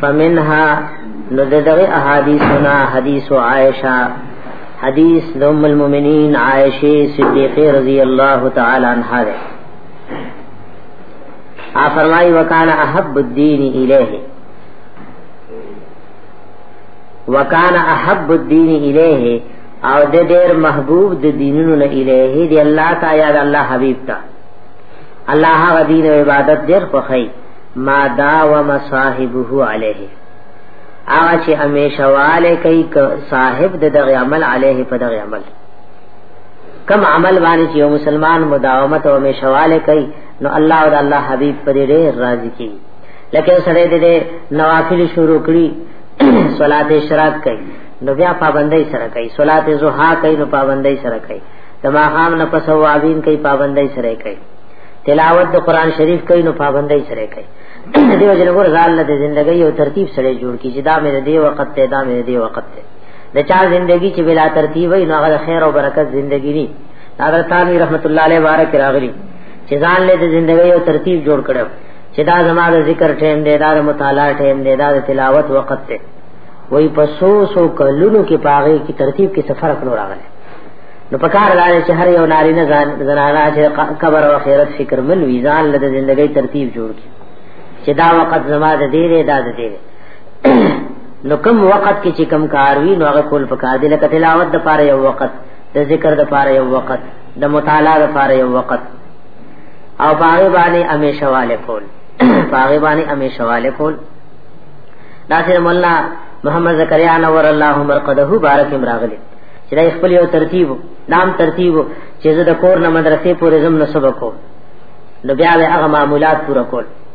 [SPEAKER 2] فمنها نو دغه احادیثنا حدیث عائشہ حدیث د ام المؤمنین عائشه صدیقہ رضی الله تعالی عنها ا فرمای وکانا احب الدین الیه وکانا احب الدین الیه او د ډیر محبوب د دینونو نه الیه دی الله تعالی یاد الله حبیب تا الله هغه دین او عبادت ډیر خوخی ما دا و مصاحبه علیه هغه چې همیشه والے کوي صاحب د دغه عمل علیه په دغه عمل کم عمل باندې چې یو مسلمان مداومت او مشواله کوي نو الله او الله حبيب پر دې راضي کی لکه سره دې نوافل شروع کړي صلات اشراق کوي نو بیا پابندۍ سره کوي صلات زوحا کوي نو پابندۍ سره کوي تما خام نه پس واوین کوي پابندۍ سره کوي تلاوت د قران شریف کوي نو پابندۍ سره کوي دیو جن ګور زال له ژوندۍ او ترتیب سره جوړ کی چې دا مې دې وخت ته دا مې دې وخت ته د چا زندگی چې بلا ترتیب وي نو هغه خیر او برکت زندگی ني حضرت علی رحمت الله علیه بارک راغلی چې ځان له زندګۍ او ترتیب جوړ کړو چې دا زما د ذکر ټیم دی دا د مطالعه ټیم دی دا د تلاوت وخت دی وای په سو سو کلونو کې پاغه کی ترتیب کې سفر کړو راغلی نو په کار لاره چې هر یو ناری نه ځان زنانا چې قبر او آخرت فکر مل وی ځان له زندګۍ ترتیب جوړ کی چې دا وخت زما د دې دا د دې نو کم وخت کې چې کم کار وي نو هغه کول پکار دی لکه تلاوت د پاره یو وخت د ذکر د پاره یو وخت د مطالعه د پاره یو وخت او باغې باندې همیشه والے کول باغې باندې همیشه والے کول دا سره مولا محمد زکریا نور الله مرقده بارک امراغلی چې دا خپل یو ترتیب نام ترتیب چې زه د کور نه مدرسې پورې زم نسب کو نو بیا هغه معمولات پورا کول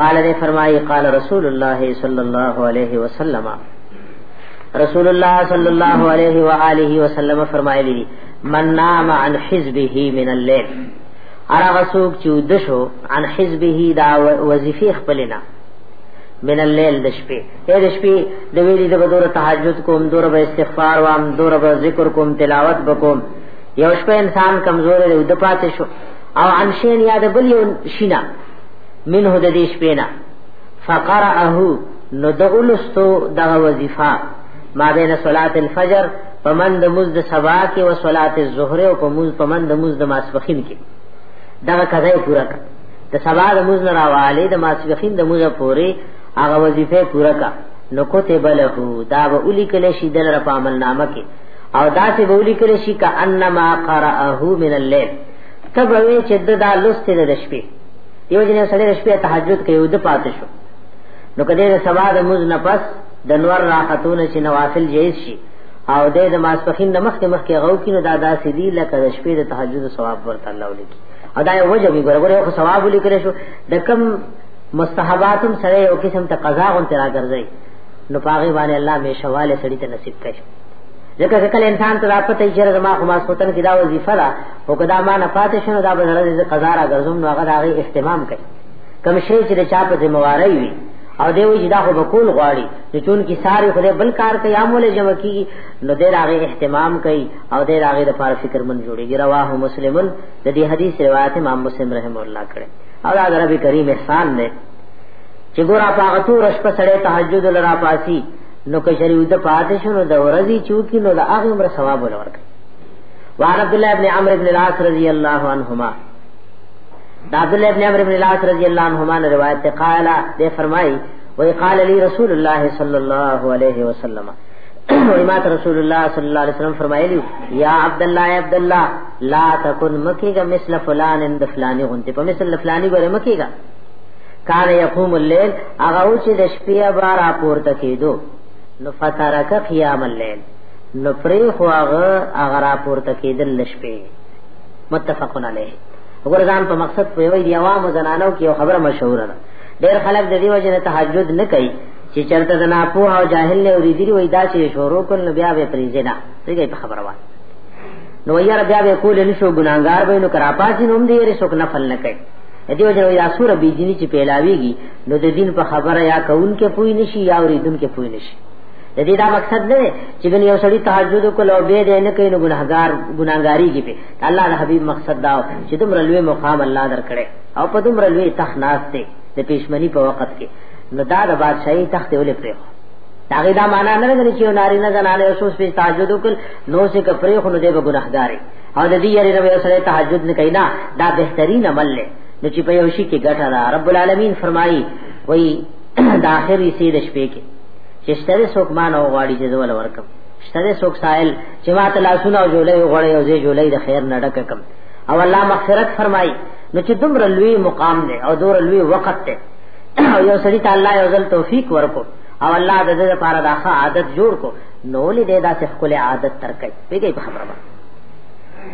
[SPEAKER 2] قال نے فرمائی قال رسول اللہ صلی اللہ علیہ وسلم رسول اللہ صلی اللہ علیہ وآلہ وسلم فرمائی لی من نام عن حزبه من الليل ارا غسوک چو دشو عن حزبه دا وظیفی خپلنا من الليل د شپې اے د شپې د ویلي د بدور تهجد کوم دور به استغفار وام دور به ذکر کوم تلاوت وکوم یو شپه انسان کمزور دی د پاتې شو او عن شین یاد بل یو شینا منه د دې شپې نه فقرأه نو د اولستو دغه وظیفه ما بین صلات الفجر پمن د مز د سبا کې او صلات الظهر او پمز پمن د مز د ماسپخین کې دغه قضا پورا کړ د سبا د مز نه راواله د ماسپخین د مز پورې هغه وظیفه پورا کړ نو کوته بلو دا به اولی کله شي د رپامل نامه کې او دا سه به اولی کله شي کانما قرأه من الليل ته به وې چې د دا لوستې د شپې یو جنې سړی د شپې تهجد کوي او د پاتې شو نو کله د سبا د موز نه پس د نور راحتونه چې نوافل جایز شي او د د ماسپخین د مخکې مخکې غو کې نو دا داسې دی لکه د شپې د تهجد ثواب ورته الله ولیکي او دا یو وجه به ګوره ګوره خو ثواب ولیکل شو د کم مستحباتم سره یو قسم ته قضا غون ترا ګرځي نو پاغي باندې الله می شواله سړی ته نصیب کړي ځکه کله انسان ته راپته چې زما خو ماسپخین کې دا وظیفه ده او کدا ما نه پاتې شنو دا به زړه دې قضا را ګرځم نو هغه دا غي اهتمام کوي کم شي چې د چا په ذمہ واري وي او دی وی دا خو بکول غواړي چې چون کې ساري خو بل کار کوي عامول جمع کی نو دې راغي اهتمام کوي او دې راغي د فار فکر من جوړيږي رواه مسلمن د دې حدیث روایت امام مسلم رحم الله کړي او دا رب کریم احسان دی چې ګورا پاغتو رش په سړې تهجد لرا پاسي نو کشری ود پاتې شنو د ورځي چوکي نو د هغه عمر ثواب ولور کوي وعن عبد الله بن عمرو بن العاص رضی الله عنهما دا عبد الله بن عمرو بن العاص رضی الله عنهما نے روایت تے قال دے فرمائی و قال لی رسول اللہ صلی اللہ علیہ وسلم امات رسول اللہ صلی اللہ علیہ وسلم فرمائے لی یا عبد الله یا عبد الله لا تکن مکیگا مثل فلان اند فلانی غنتی پا مثل فلانی گوری مکیگا کان یقوم اللیل اغاو چی دشپی بارا پورتا کیدو نو فترک قیام اللیل نو پرې خو هغه هغه راپورته کېدل لشپې متفقون علیه وګورځان په مقصد په وی دی عوام زنانو کې خبره مشهوره ده ډېر خلک د دې وجه نه تهجد نه کوي چې چرته زنا په او جاهل له ورېدلی وای دا چې شروع کول نو بیا به پریزه نه څنګه په خبره وای نو یې بیا به کول نه شو ګناګار به نو کرا پاسې نوم دی یې څوک نه فل نه کوي دې وجه نه یا سور بي دي چې پیلاویږي نو د دین په خبره یا کون کې پوي نشي یا ورېدون کې پوي نشي د دې دا مقصد نه چې ګنې یو سړی تهجد وکړي او به دې نه کوي نو ګناهګار ګناهګاری کې په الله د حبیب مقصد دا چې دومره لوی مقام الله درکړي او په دومره لوی تخت ناز ته د پېشمنی په وخت کې نو دا د بادشاہي تخت ولې پرې داغه دا معنا نه لري چې ناری نه زنانه او سوس په تهجد وکړ نو سې کفرې خو نو دې به ګناهګاری او د دې یاري رب سره تهجد نه کینا دا بهترین عمل لې نو چې په یو شي کې ګټه ده رب العالمین فرمایي وایي د اخر حصے د شپې کې چې شتره څوک مان او غواړي چې زول ورکم شتره څوک سائل چې ما ته لاسونه او جولې غوړې او زه جولې د خیر نه ډک کم او الله مغفرت فرمای نو چې دومره لوی مقام دی او دومره لوی وخت دی او یو سړی ته الله یو ځل توفیق ورکو او الله د دې لپاره دا عادت جوړ کو نو لې دا څه خپل عادت ترکې پیګې په خبره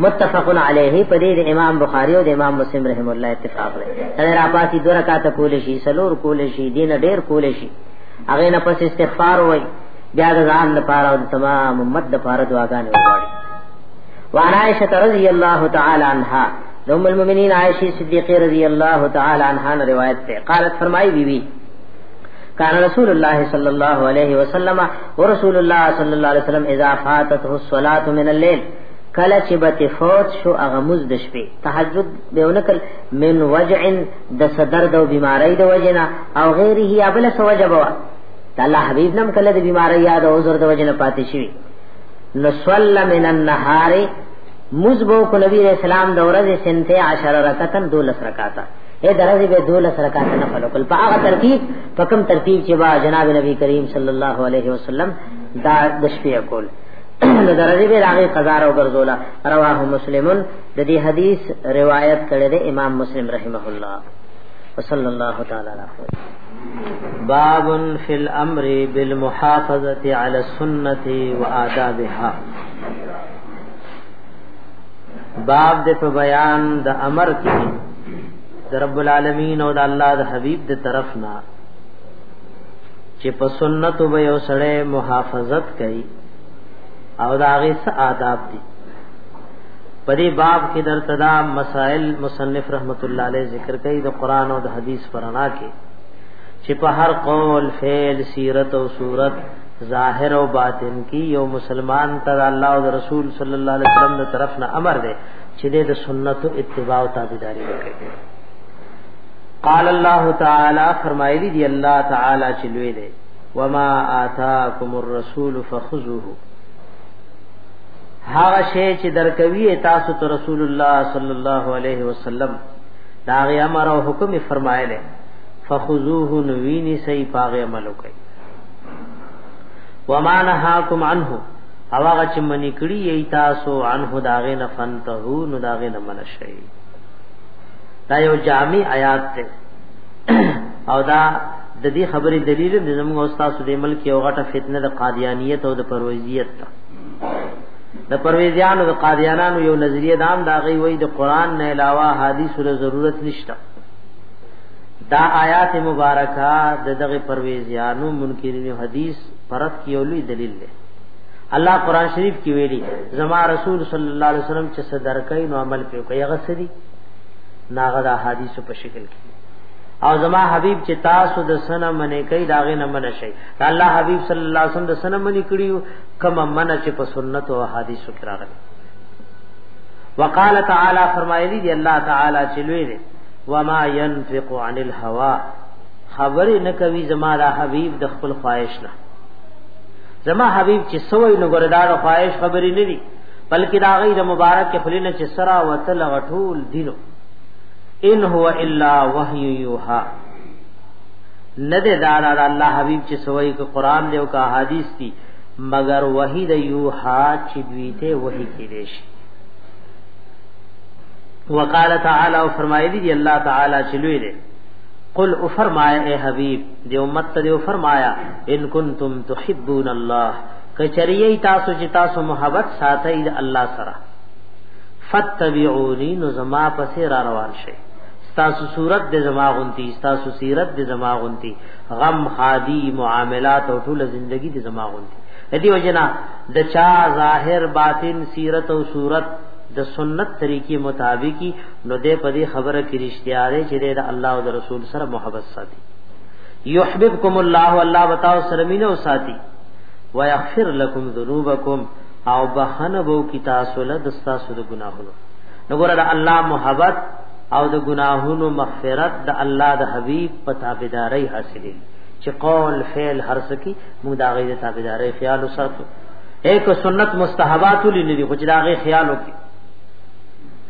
[SPEAKER 2] متفق علیه په دې د امام بخاری او د امام مسلم رحم الله اتفاق دی دا را پاتې دوه رکعات کول شي سلور کول شي دین ډیر کول شي هغه نه پس استغفار وای بیا د ځان لپاره او تمام امت لپاره دعاګانې وغواړي وعن عائشه رضی الله تعالی عنها د ام المؤمنین عائشه صدیقه رضی الله تعالی عنها روایت ده قالت فرمایي بیبي بی كان رسول الله صلى الله عليه وسلم ورسول الله صلى الله عليه وسلم اذا فاتته الصلاه من الليل کله چې به تفوت شو هغه مز د شپې تهجد به ونکل من وجع د صدر د بیماری د وجنه او غیره یا بل سو وجبوا الله حبیب نم کله د بیماری یا د عذر د وجنه پاتې شي نصلی من النهار مزبو کو نبی رسول الله د ورځې سنته 10 رکعتن 12 رکعاته اے درځي به دوله سره کاته نه فلو کل په هغه ترتیب په کوم ترتیب چې با جناب نبی کریم صلی الله علیه وسلم دا د شپې کول نو درځي به راغي قضا او ګرځولا رواه مسلمون د دې حدیث روایت کړی دی امام مسلم رحمه الله وصلی الله تعالی علیه
[SPEAKER 6] باب فی الامر بالمحافظه علی السنه وآدابها باب د په بیان د امر کې د رب العالمین او د الله د حبیب د طرف نه چې په سنت به یو سړی محافظت کوي او دا غي څه آداب دي په دې باب کې در تدا مسائل مصنف رحمت الله علیه ذکر کوي د قران او د حدیث پرانا کې
[SPEAKER 2] چې په هر قول فعل سیرت او صورت ظاهر او باطن کې یو مسلمان تر الله او رسول صلی الله علیه وسلم د طرف نه امر دی چې د سنت اتباع او تابعداري وکړي قال الله تعالی فرمایلی دی الله تعالی چې لوی دی وما آتاکم الرسول فخذوه هغه شی چې درکوي تاسو ته رسول الله صلی الله علیه وسلم دا غي امر او حکم فرمایلی فخذوه نوینی سی پاغه عمل وکړي وما نهاکم عنه او هغه چې منی کړی یی تاسو عنه داغه نه فنته نو داغه نه من شي دا یو جامع آیات ته او دا د دې خبرې دلیل د زموږ استاد د ملک یو غټه فتنه د قادیانیت او د پرویزیت ته د پرویزیانو د قادیانانو یو نظریه دام دا غي وای د قران نه علاوه حدیث له ضرورت نشته دا آیات مبارکه د دغه پرویزیانو منکرین حدیث پرد کې یو لوی دلیل دی الله قران شریف کې ویلي زما رسول صلی الله علیه وسلم چې صدر کوي نو عمل پیو کوي هغه سړي ناغه د حدیث په شکل کې او زما حبیب چې تاسو د سنه منې کوي داغه نه منه شي الله حبیب صلی الله علیه وسلم د سنه منې کړیو کم منه چې په سنت او حدیث کې راغلي وقال تعالی فرمایلی دی الله تعالی چې لوی دی وما ينفق عن الهوى خبر نه کوي زما دا حبيب د خپل خواهش نه زما حبيب چې سوې نو ګردار خواهش خبرې نه دي بلکې دا غي د مبارک خپلینه چې سرا وتل غټول دینو ان هو الا وحی یوها نه ده دا دا الله حبیب چې سوی ک قران دی او کا حدیث دی مگر وحی د یوها چې دوی ته وحی کې دیش وقال تعالی او فرمایلی دی الله تعالی چې لوی دی قل او فرمایا اے حبیب دی امت ته او فرمایا ان کنتم تحبون الله کچریه تاسو چې تاسو محبت ساتي د الله سره فتبعونی نو زما پسې را روان شئ تاسو صورت د زما غونتی تاسو سیرت د زما غونتی غم خادی معاملات او ټول زندگی د زما غونتی هدی وجنا د چا ظاهر باطن سیرت او صورت د سنت طریقې مطابقی نو دې په دې خبره کې رښتیا دی چې د الله او د رسول سره محبت ساتي یحببکم الله الله وتعالى سره مينو ساتي ويغفر لكم ذنوبكم او بخنه بو کی تاسو له د تاسو د ګناهونو نو ګره د الله محبت او د ګناهونو مغفرت د الله د حبيب په تابعداري حاصلې چې قول فعل هر څه کی موږ دا غي د تابعداري خیال وساتو ایک سنت مستحبات لنی خو چې دا غي خیال وکړي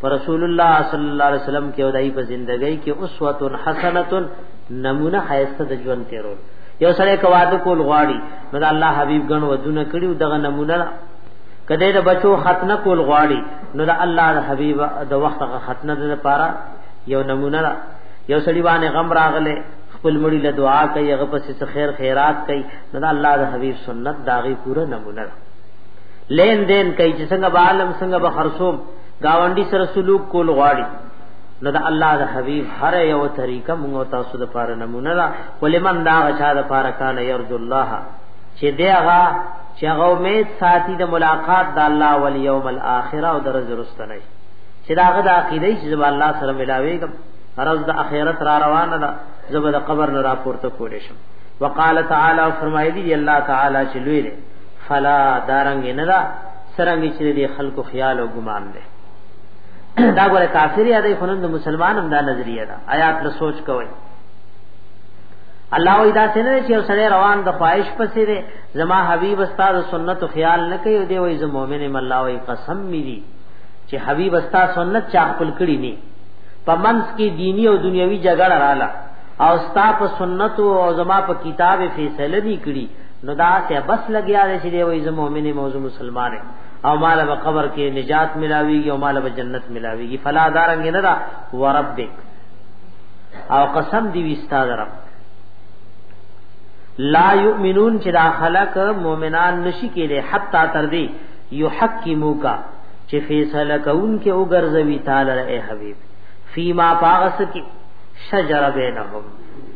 [SPEAKER 2] پر رسول الله صلی الله علیه وسلم کې او دای په زندګۍ کې اسوه حسنه نمونه حیثه د ژوند تیرو یو سره کواده کول غواړي نو الله حبیب غن ودونه کړیو دغه نمونه کله د بچو ختنه کول غواړي نو د الله د حبیب د وخت ختنه د لپاره یو نمونه را یو سړي باندې غم راغله خپل مړي له دعا کوي هغه پسې څه خیر خیرات کوي نو د الله د حبیب سنت داغي پوره نمونه را لین دین کوي چې څنګه عالم څنګه به خرصوم گاونډي سره سلوک کول غواړي نو د الله د حبيب هر یو طریقه موږ تاسو د پاره نمونه را ولمن دا غچا د پاره کان يرج الله چې دیغه چې هغه امید ساتي د ملاقات د الله ول یوم الاخره او درز رستنی چې داغه د عقیده چې زب الله سره ملاويږم رز د اخرت را روانه ده زب د قبر نه راپورته کولې شم وقال تعالی فرمایلی الله تعالی چې لوی دی فلا دارنګ نه ده سرنګ چې دې خلکو خیال او ګمان دی دا ګوره کافر یا دی خنن د مسلمان هم دا نظریه ده آیات له سوچ کوي الله وی دا څنګه چې یو سړی روان د خواهش پسې دی زما حبیب استاد سنت خیال نه کوي دی وای زه مؤمن یم الله وی قسم می دی چې حبیب استاد سنت چا خپل کړی ني پمنس کې دینی او دنیوي جګړه رااله او ستا په سنت او زما په کتاب فیصله دی کړی نو دا ته بس لګیا دی چې دی وای زه مؤمن یم او زه مسلمان یم او مال به قبر کې نجات ملاویږي او مال به جنت ملاویږي فلا دارنګ نه دا وربک او قسم دی وستا درم
[SPEAKER 6] لا یؤمنون چې دا خلق مؤمنان نشي کېدي حتا تر دې یحکمو کا چې فیصله کوون کې او ګرځوي تعالی اے حبیب فیما پاغس کې شجر بینهم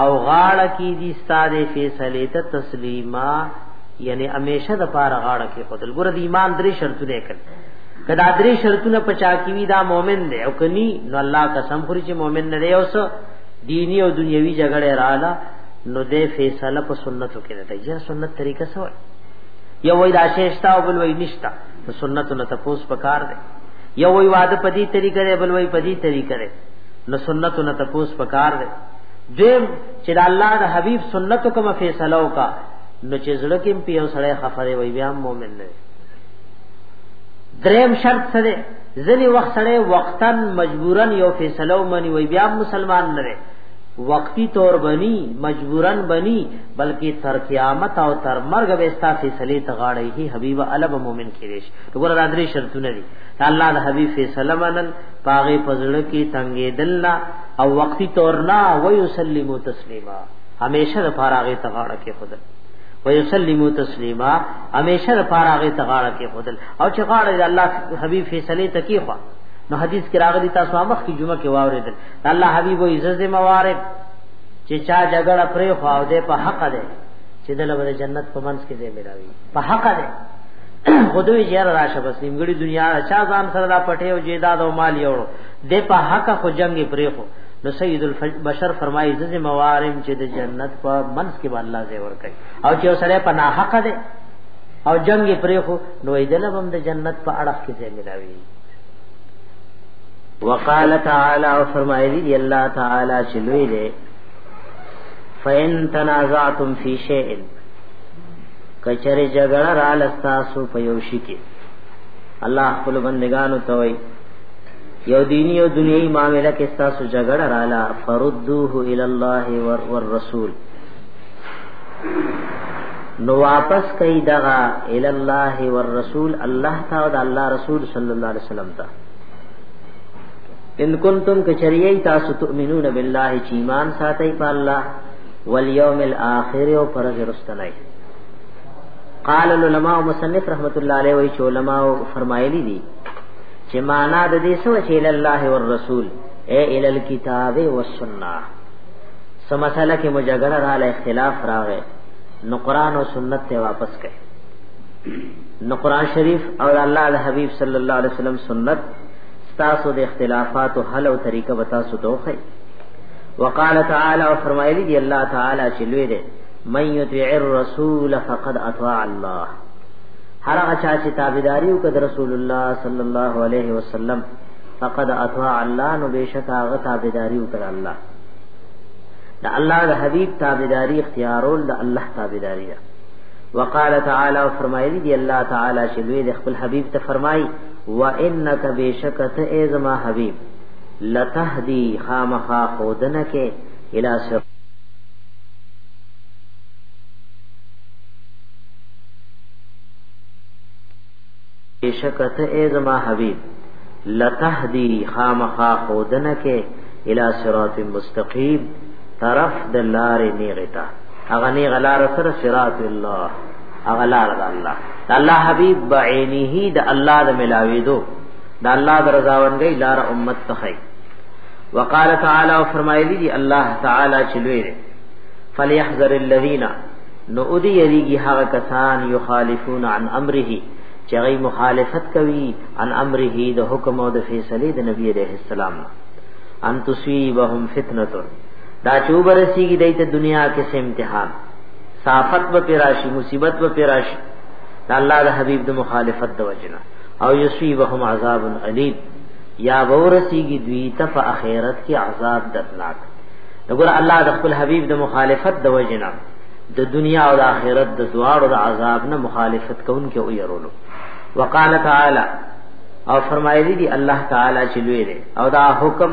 [SPEAKER 6] او غاړه کی دي ستاره فیصله ته تسلیما یعنی همیشه د پاره غاړه کې خدل ګره د ایمان درې شرطونه کړ کدا درې شرطونه پچا کی وی دا مؤمن دی او کني نو الله قسم خوري چې مؤمن نه دی اوس دینی او دنیوي جګړه رااله نو دې فیصله په سنتو کې ده یا سنت طریقه سوال یو وای دا شیشتا او بل وای نشتا نو سنتو نه تفوس پکار دی یو وای واده پدی طریقه دی بل وای پدی طریقه دی نو سنتو نه تفوس پکار دی دیم چې د الله د حبیب سنت کومه فیصله وکا نو چې زړه کې په یو سړی خفره وي بیا مؤمن نه دریم شرط سره ځنی وخت سره وقتا مجبورا یو فیصله ومني وي بیا مسلمان نه دی وقتی طور بنی مجبورا بنی بلکې تر قیامت او تر مرګ به استا فیصله ته غاړی هی حبیب الب مؤمن کړي شي وګوره دا درې شرطونه دي الله د حبیب فیصله منل پاغه پزړه کې تنګې دلنا او وقتی طور نه ويسلمو تسلیما همیشه د فارغه تغاړه کې خدای ويسلمو تسلیما همیشه د فارغه تغاړه کې خدای او چې غاړه د الله حبيب فیصله تکي خو نو حدیث کې راغلی تاسو مخ کې جمعه کې واورېدل الله حبيب او عزت موارد چې چا جګړه پرې خو او دې په حق ده چې د لور جنت په منځ کې دې ملاوي په حق ده خودوی جیر راشه بس نیمګړي دنیا چا ځان سره دا پټه او جیداد او مال یوړو د په حق خو جنگ پرېخو نو سید البشر فرمایي ز موارم چې د جنت په منځ کې الله زې ور کوي او چې سره په ناحق ده او جنگ پرېخو نو ایدل هم د جنت په اړه کې زې ملاوي
[SPEAKER 2] وقال تعالی او فرمایلی دی الله تعالی چې لوی دی فین تنازعتم فی شیء کچره جګړه را لستاسو په یو شي کې الله خپل بندگانو ته وایي یو دینی او دنیوي معاملې کې تاسو جګړه رااله فردوه الی الله والرسول نو واپس کئ دغه ال الله والرسول الله تعالی او الله رسول صلی الله علیه وسلم ته ان کنتم کچریئی تاسو تؤمنون بالله چی ایمان ساتي په الله والیوم الاخر او فرض رستنای قال العلماء مصنف رحمت الله علیه وی علماء فرمایلی دي چې معنا د دې سو چې ال الله والرسول اے ال الكتاب والسنه سو مسله کې مجګړه را له اختلاف راغې نو قران او سنت ته واپس کړي نو قران شریف او الله د حبیب صلی الله علیه وسلم سنت تاسو د اختلافات او حل او طریقه وتا سو دوخه وقال تعالی او فرمایلی دی الله تعالی چې لوی دی من یطیع الرسول فقد اطاع الله هر هغه چا چې تابعداري وکړه رسول الله صلی الله علیه وسلم فقد اطاع الله نو بشک هغه تابعداري وکړه الله دا الله د حبيب تابعداري اختیارول د الله تابعداري ده وقال تعالی فرمایلی دی الله تعالی چې لوی د خپل حبيب ته فرمای و انک بشک ته ای زما حبيب لتهدی خامخا خودنه کې الى بشکت ای زما حبیب لتهدی خامخا خودنه کې الى صراط مستقیم طرف د لارې نیغتا هغه نه غلار سره صراط الله هغه لار د الله الله حبیب بعینه د الله د ملاوی دو د الله د رضاونګي لار امت تخی وقال تعالی فرمایلی دی الله تعالی چلوې فلیحذر الذین نو او دی یریږي هغه کسان یخالفون عن امره چې غي مخالفت کوي عن امره د حکم او د فیصله د نبی عليه السلام ان تصيبهم فتنه دا چوبر سیږي دایته دنیا کې سه امتحان صافت و پیراشی مصیبت و پیراشی دا الله د حبیب د مخالفت د وجنا او یصيبهم عذاب الیم یا ورسیږي دوی ته په اخرت کې عذاب دردناک دغه الله د خپل حبيب د مخالفت د وجنه د دنیا او د آخرت د دواړو د عذاب نه مخالفت کوونکې او يرولو وقال تعالی او فرمایلی دی الله تعالی چې لوی دی او دا حکم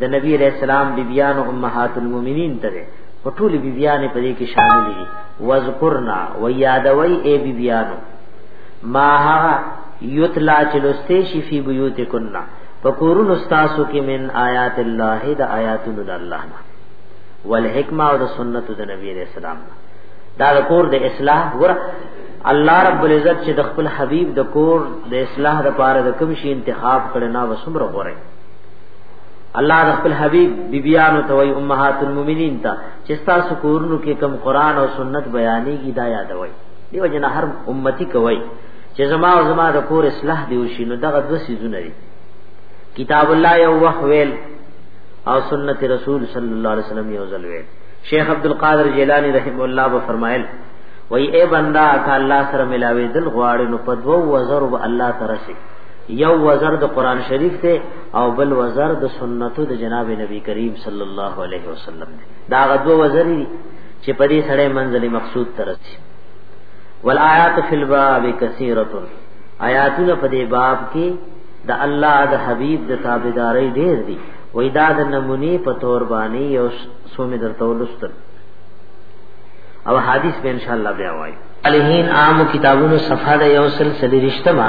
[SPEAKER 2] د نبی رسول الله بیبیان او امهات المؤمنین ته دی او ټول بیبیان په دې کې شامل دي وذکرنا و یادوي ای بیبیانو ما ها یتلا چلوسته شی فی بیوتکنا فکورن استاسو کې من آیات الله د آیاتونو د الله نه والحکمه او د سنت د نبی علیہ السلام نه دا د کور د اصلاح ور الله رب العزت چې د خپل حبیب د کور د اصلاح د پاره د کوم شي انتخاب کړي نه وسمره غوړي الله د خپل حبيب بيبيانو ته وي امهات المؤمنين ته چې تاسو کورونو کې کم قران او سنت بیانېږي دا یادوي دیو جن هر امتی کوي چې زما او زما د کور اصلاح دی وشي نو دغه دوه سيزونه دي کتاب الله یو وخت ویل او سنت رسول صلی الله علیه وسلم یو ځل ویل شیخ عبد القادر جیلانی رحم الله و فرمایل وای اے بندا ته الله سره ملاوي دل غواړي نو په دوو وزر به الله ترسي یو وزر د قران شریف ته او بل وزر د سنتو د جناب نبی کریم صلی الله علیه وسلم دا غدو وزر چې په دې سره منزل مقصود ترسي والآیات فی الباب کثیرۃ آیاتونه په دې باب کې د الله د حبیب د تابعداري ډېر دي وې دا د نمونی په تور باندې یو سومې درته ولستل او حدیث به ان شاء الله بیا وایي الہین عام کتابونو صفحه د یو سلسله رښتما